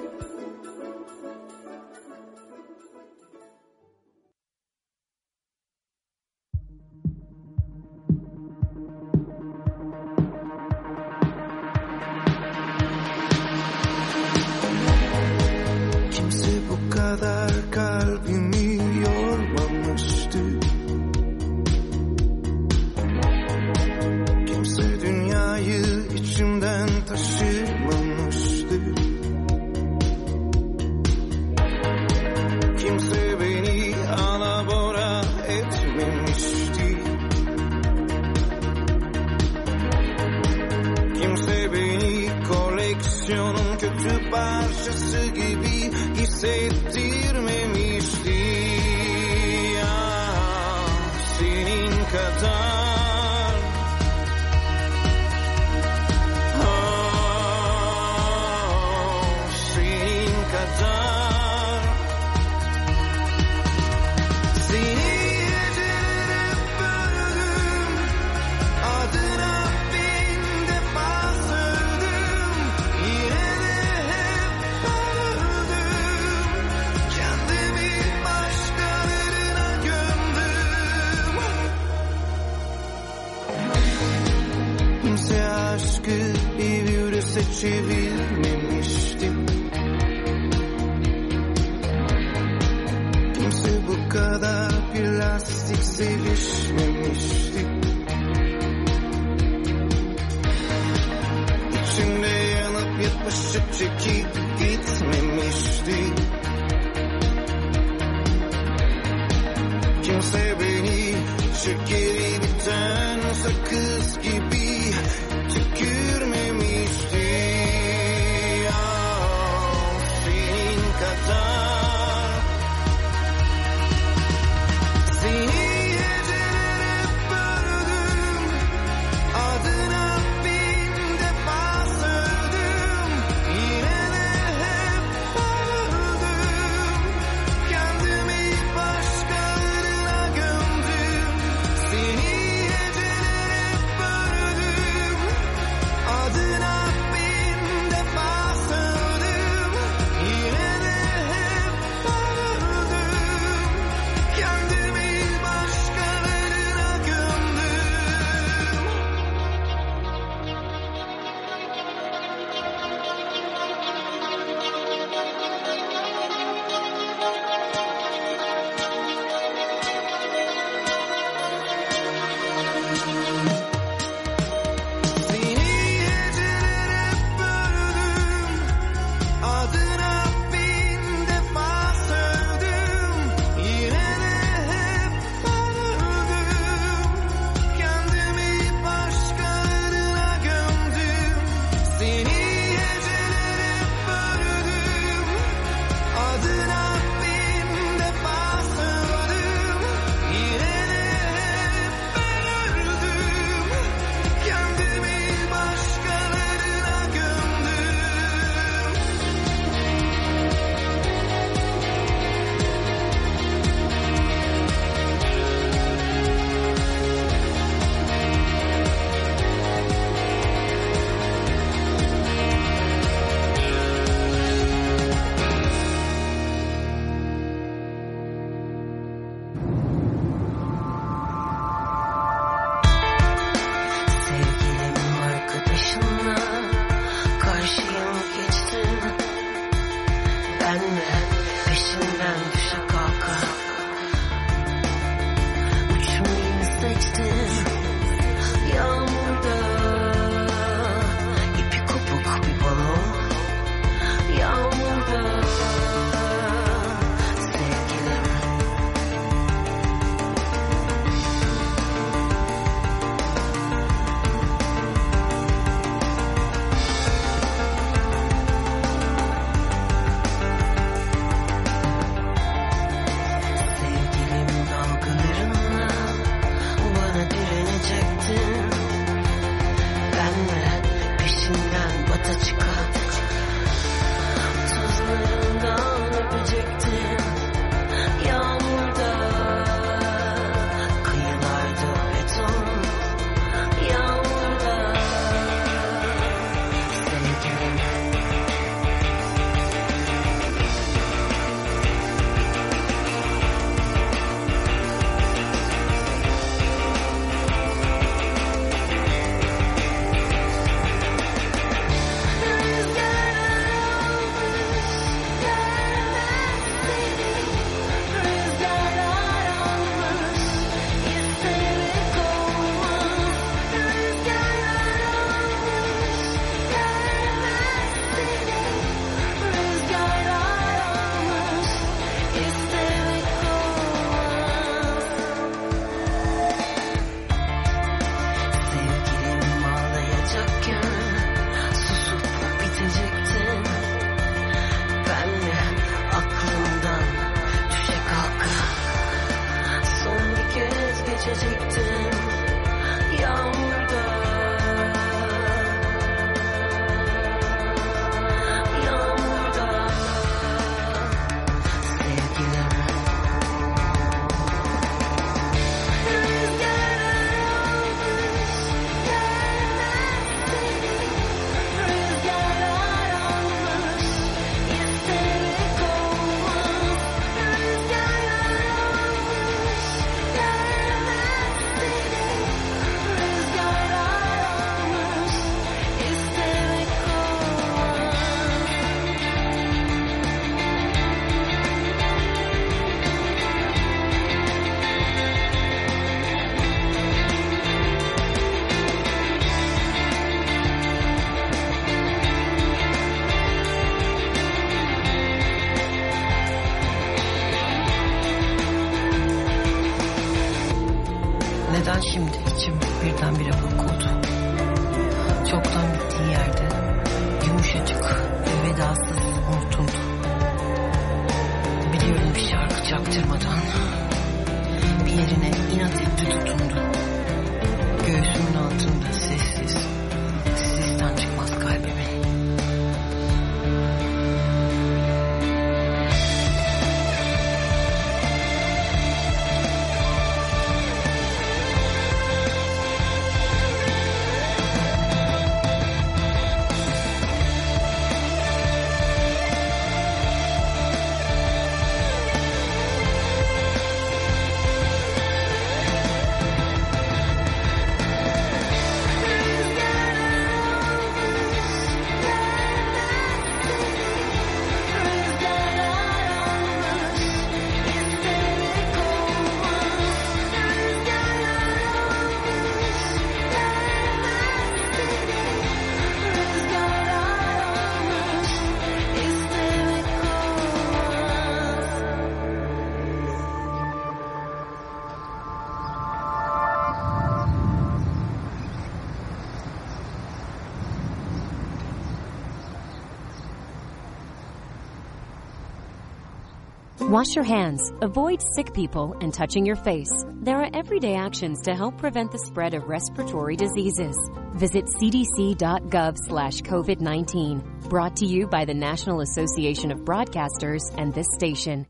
Wash your hands, avoid sick people, and touching your face. There are everyday actions to help prevent the spread of respiratory diseases. Visit cdc.gov slash COVID-19. Brought to you by the National Association of Broadcasters and this station.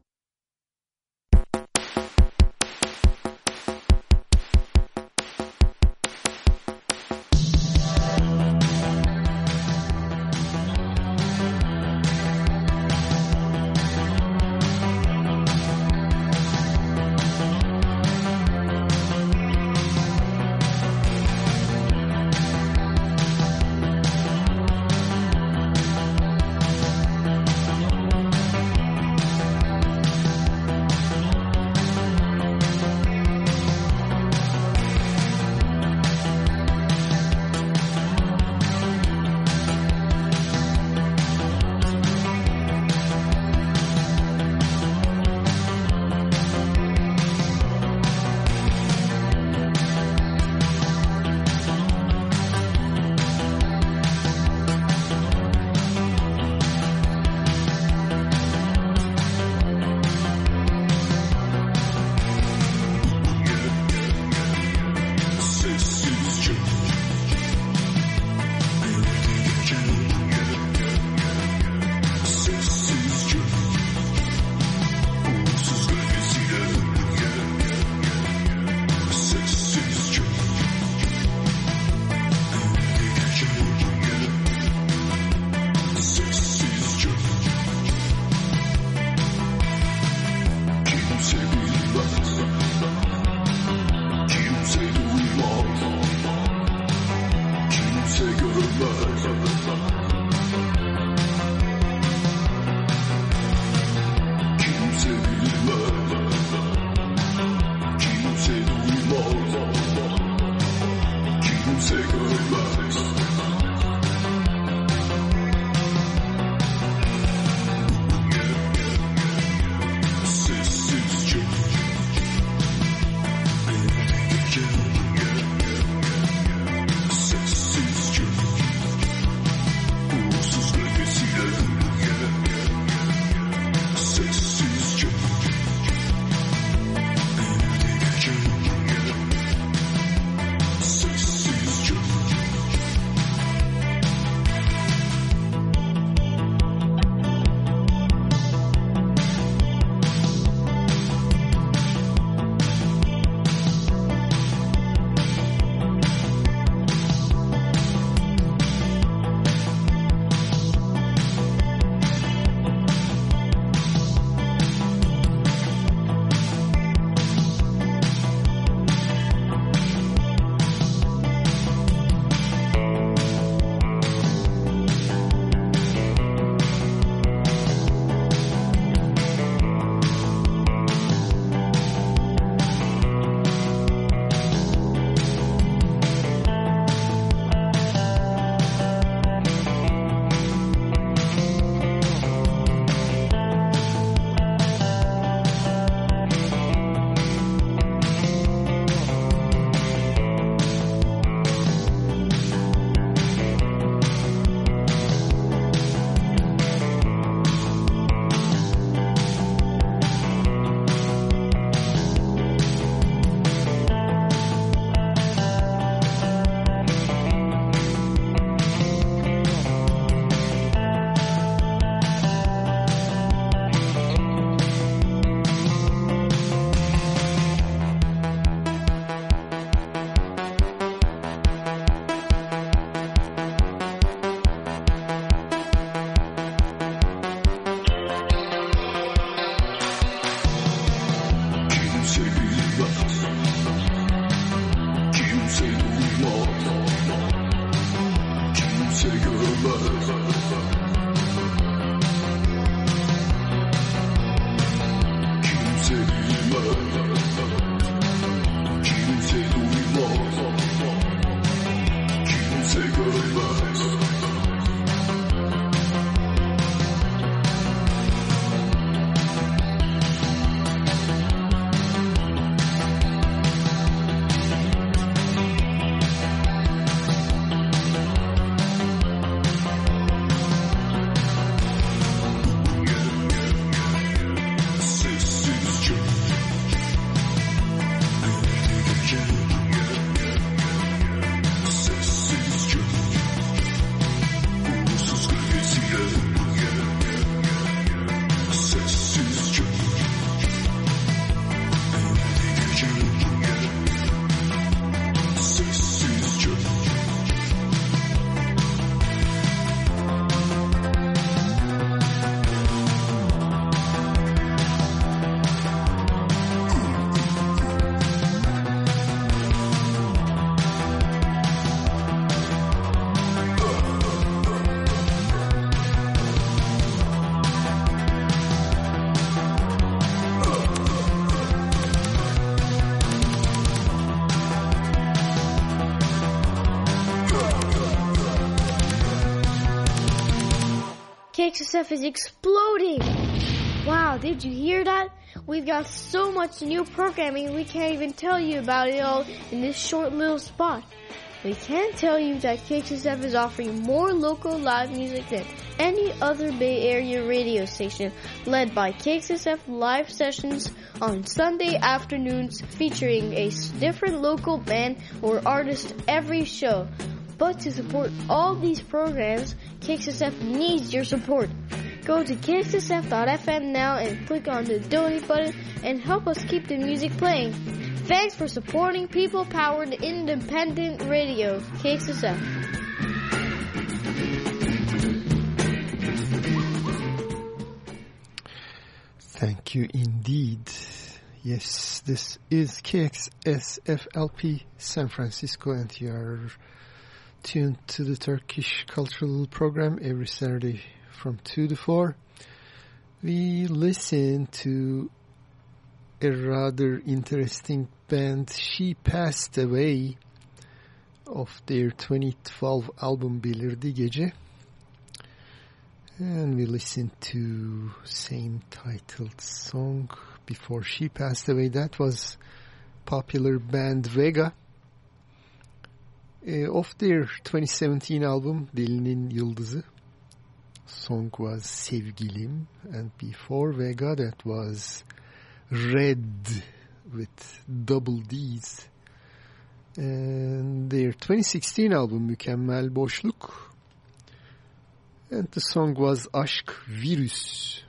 KXSF is exploding! Wow, did you hear that? We've got so much new programming we can't even tell you about it all in this short little spot. We can tell you that KXSF is offering more local live music than any other Bay Area radio station, led by KXSF live sessions on Sunday afternoons featuring a different local band or artist every show. But to support all these programs, KXSF needs your support. Go to KXSF.FM now and click on the donate button and help us keep the music playing. Thanks for supporting people powered independent radio, KXSF. Thank you indeed. Yes, this is KXSFLP San Francisco and you are tuned to the Turkish Cultural Program every Saturday from 2 to 4. We listen to a rather interesting band, She Past Away, of their 2012 album Belirdi Gece. And we listened to same titled song before She Past Away. That was popular band Vega. Uh, of their 2017 album Delinin Yıldızı. Song was Sevgilim. And before Vega that was Red with double D's. And their 2016 album Mükemmel Boşluk. And the song was Aşk Virüs.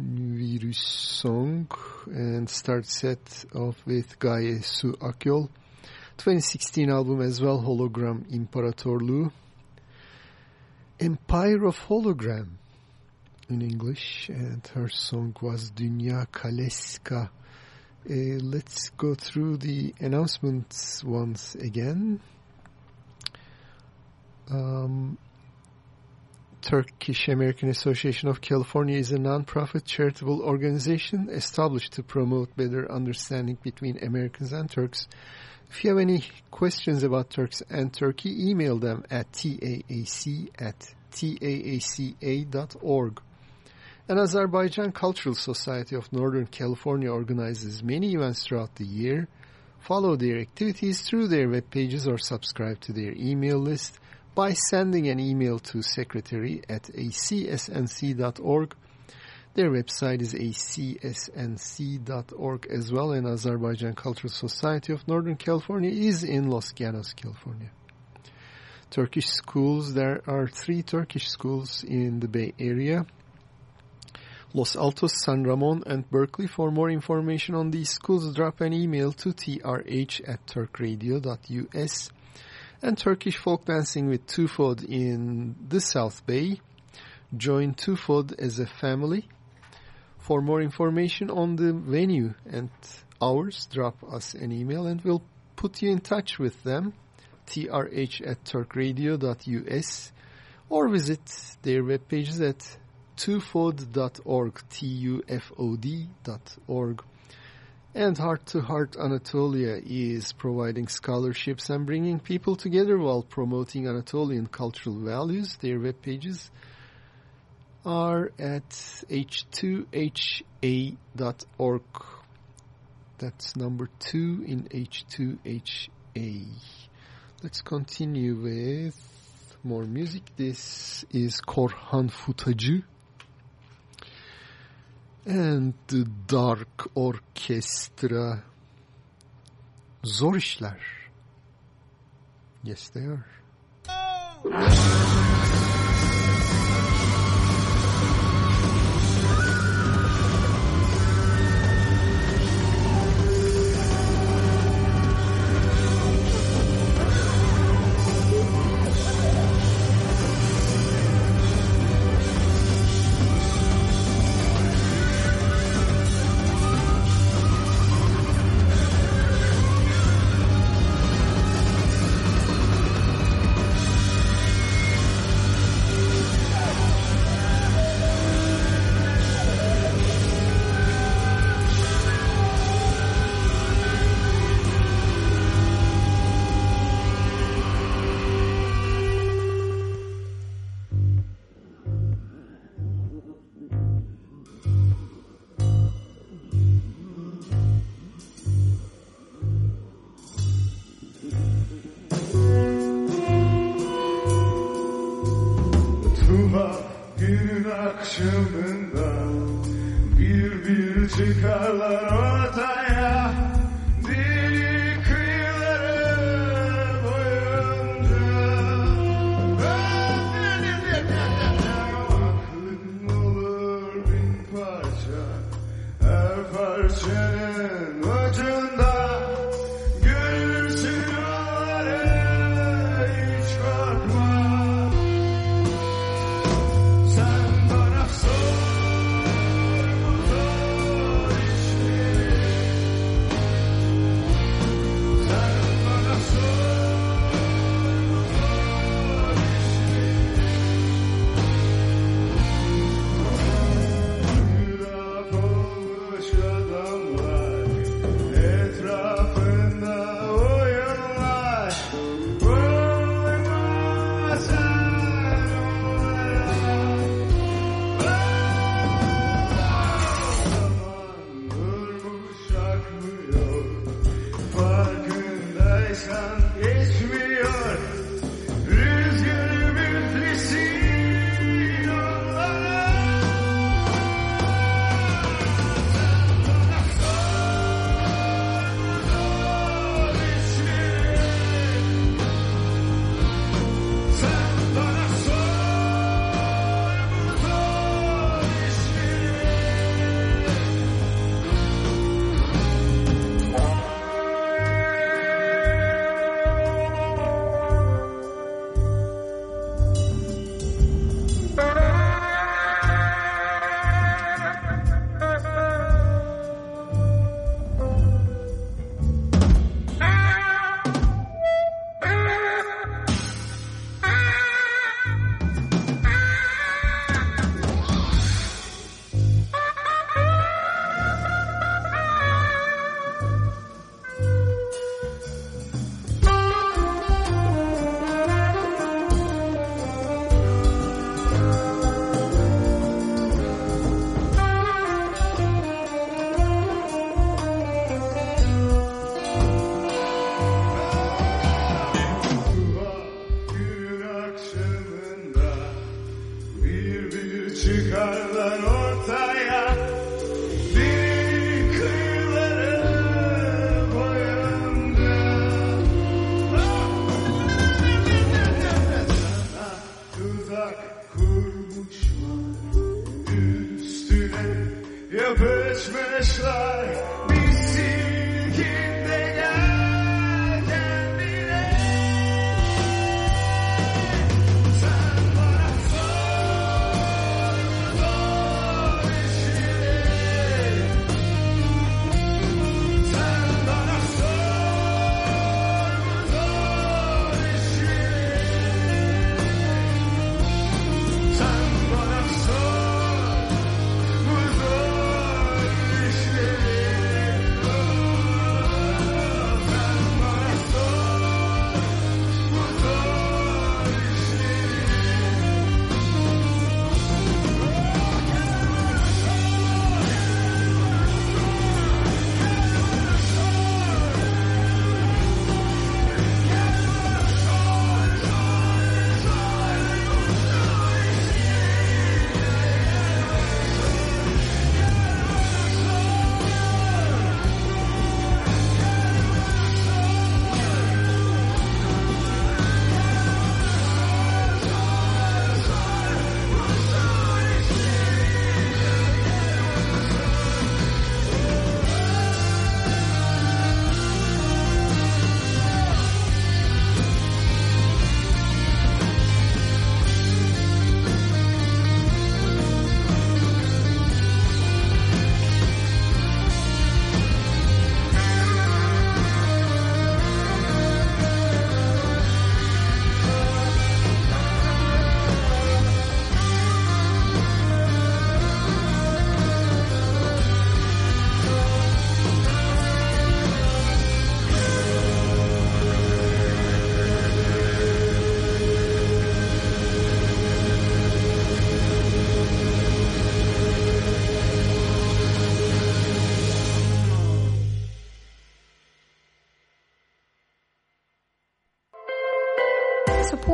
Virüs song. And start set off with Gaye Su Akyol. 2016 album as well, Hologram İmparatorluğu. Empire of Hologram in English. And her song was Dünya Kaleska. Uh, let's go through the announcements once again. Um, Turkish American Association of California is a non-profit charitable organization established to promote better understanding between Americans and Turks. If you have any questions about Turks and Turkey, email them at taac at taaca.org. An Azerbaijan Cultural Society of Northern California organizes many events throughout the year. Follow their activities through their web pages or subscribe to their email list by sending an email to secretary at acsnc.org. Their website is acsnc.org as well, and Azerbaijan Cultural Society of Northern California is in Los Gatos, California. Turkish schools, there are three Turkish schools in the Bay Area. Los Altos, San Ramon, and Berkeley. For more information on these schools, drop an email to trh at turkradio.us. And Turkish folk dancing with Tufod in the South Bay. Join Tufod as a family. For more information on the venue and hours, drop us an email and we'll put you in touch with them, trh at turkradio.us, or visit their web pages at tufod.org, T-U-F-O-D dot org. And Heart to Heart Anatolia is providing scholarships and bringing people together while promoting Anatolian cultural values. Their web pages are at h2ha.org. That's number two in H2HA. Let's continue with more music. This is Korhan Futacı and the Dark Orchestra. Zor. Yes, they are.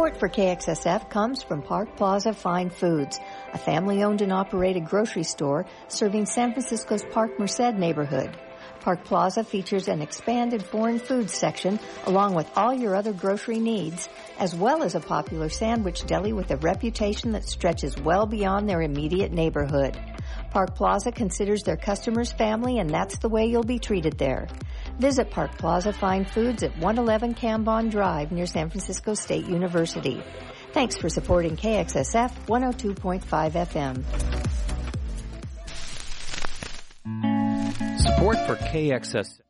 Support for KXSF comes from Park Plaza Fine Foods, a family owned and operated grocery store serving San Francisco's Parkmerced neighborhood. Park Plaza features an expanded foreign foods section along with all your other grocery needs, as well as a popular sandwich deli with a reputation that stretches well beyond their immediate neighborhood. Park Plaza considers their customers family and that's the way you'll be treated there. Visit Park Plaza Fine Foods at 111 Cambon Drive near San Francisco State University. Thanks for supporting KXSF 102.5 FM. Support for KXS.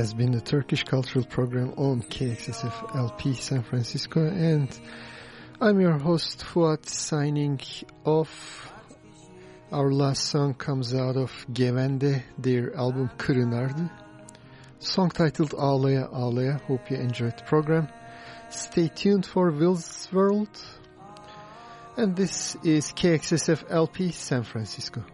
Has been the Turkish Cultural Program on KXSF LP San Francisco, and I'm your host Fuat signing off. Our last song comes out of Gevende, their album Kırınardı. Song titled Ağlaya Ağlaya. Hope you enjoyed the program. Stay tuned for Will's World. And this is KXSF LP San Francisco.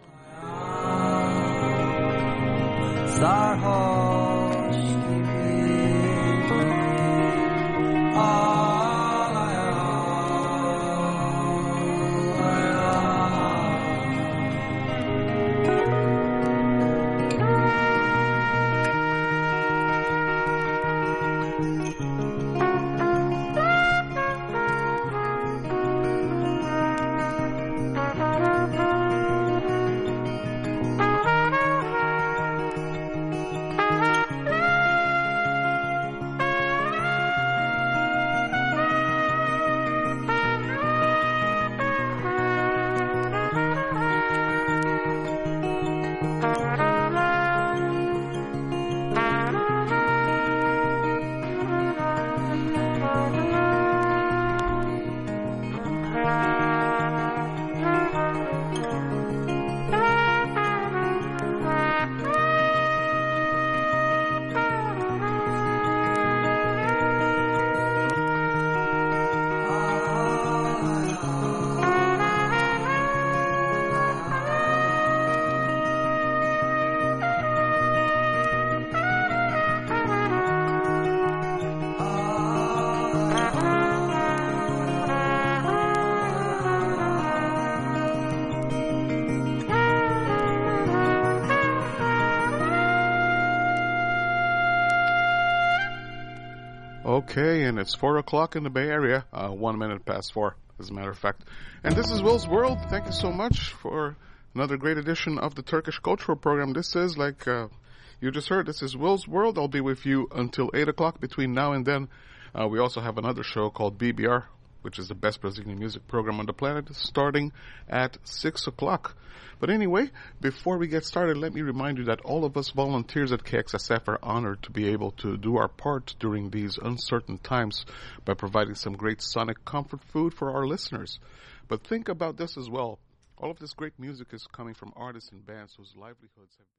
And it's 4 o'clock in the Bay Area, uh, one minute past 4, as a matter of fact. And this is Will's World. Thank you so much for another great edition of the Turkish Cultural Program. This is, like uh, you just heard, this is Will's World. I'll be with you until 8 o'clock between now and then. Uh, we also have another show called BBR, which is the best Brazilian music program on the planet, starting at 6 o'clock. But anyway, before we get started, let me remind you that all of us volunteers at KXSF are honored to be able to do our part during these uncertain times by providing some great sonic comfort food for our listeners. But think about this as well. All of this great music is coming from artists and bands whose livelihoods have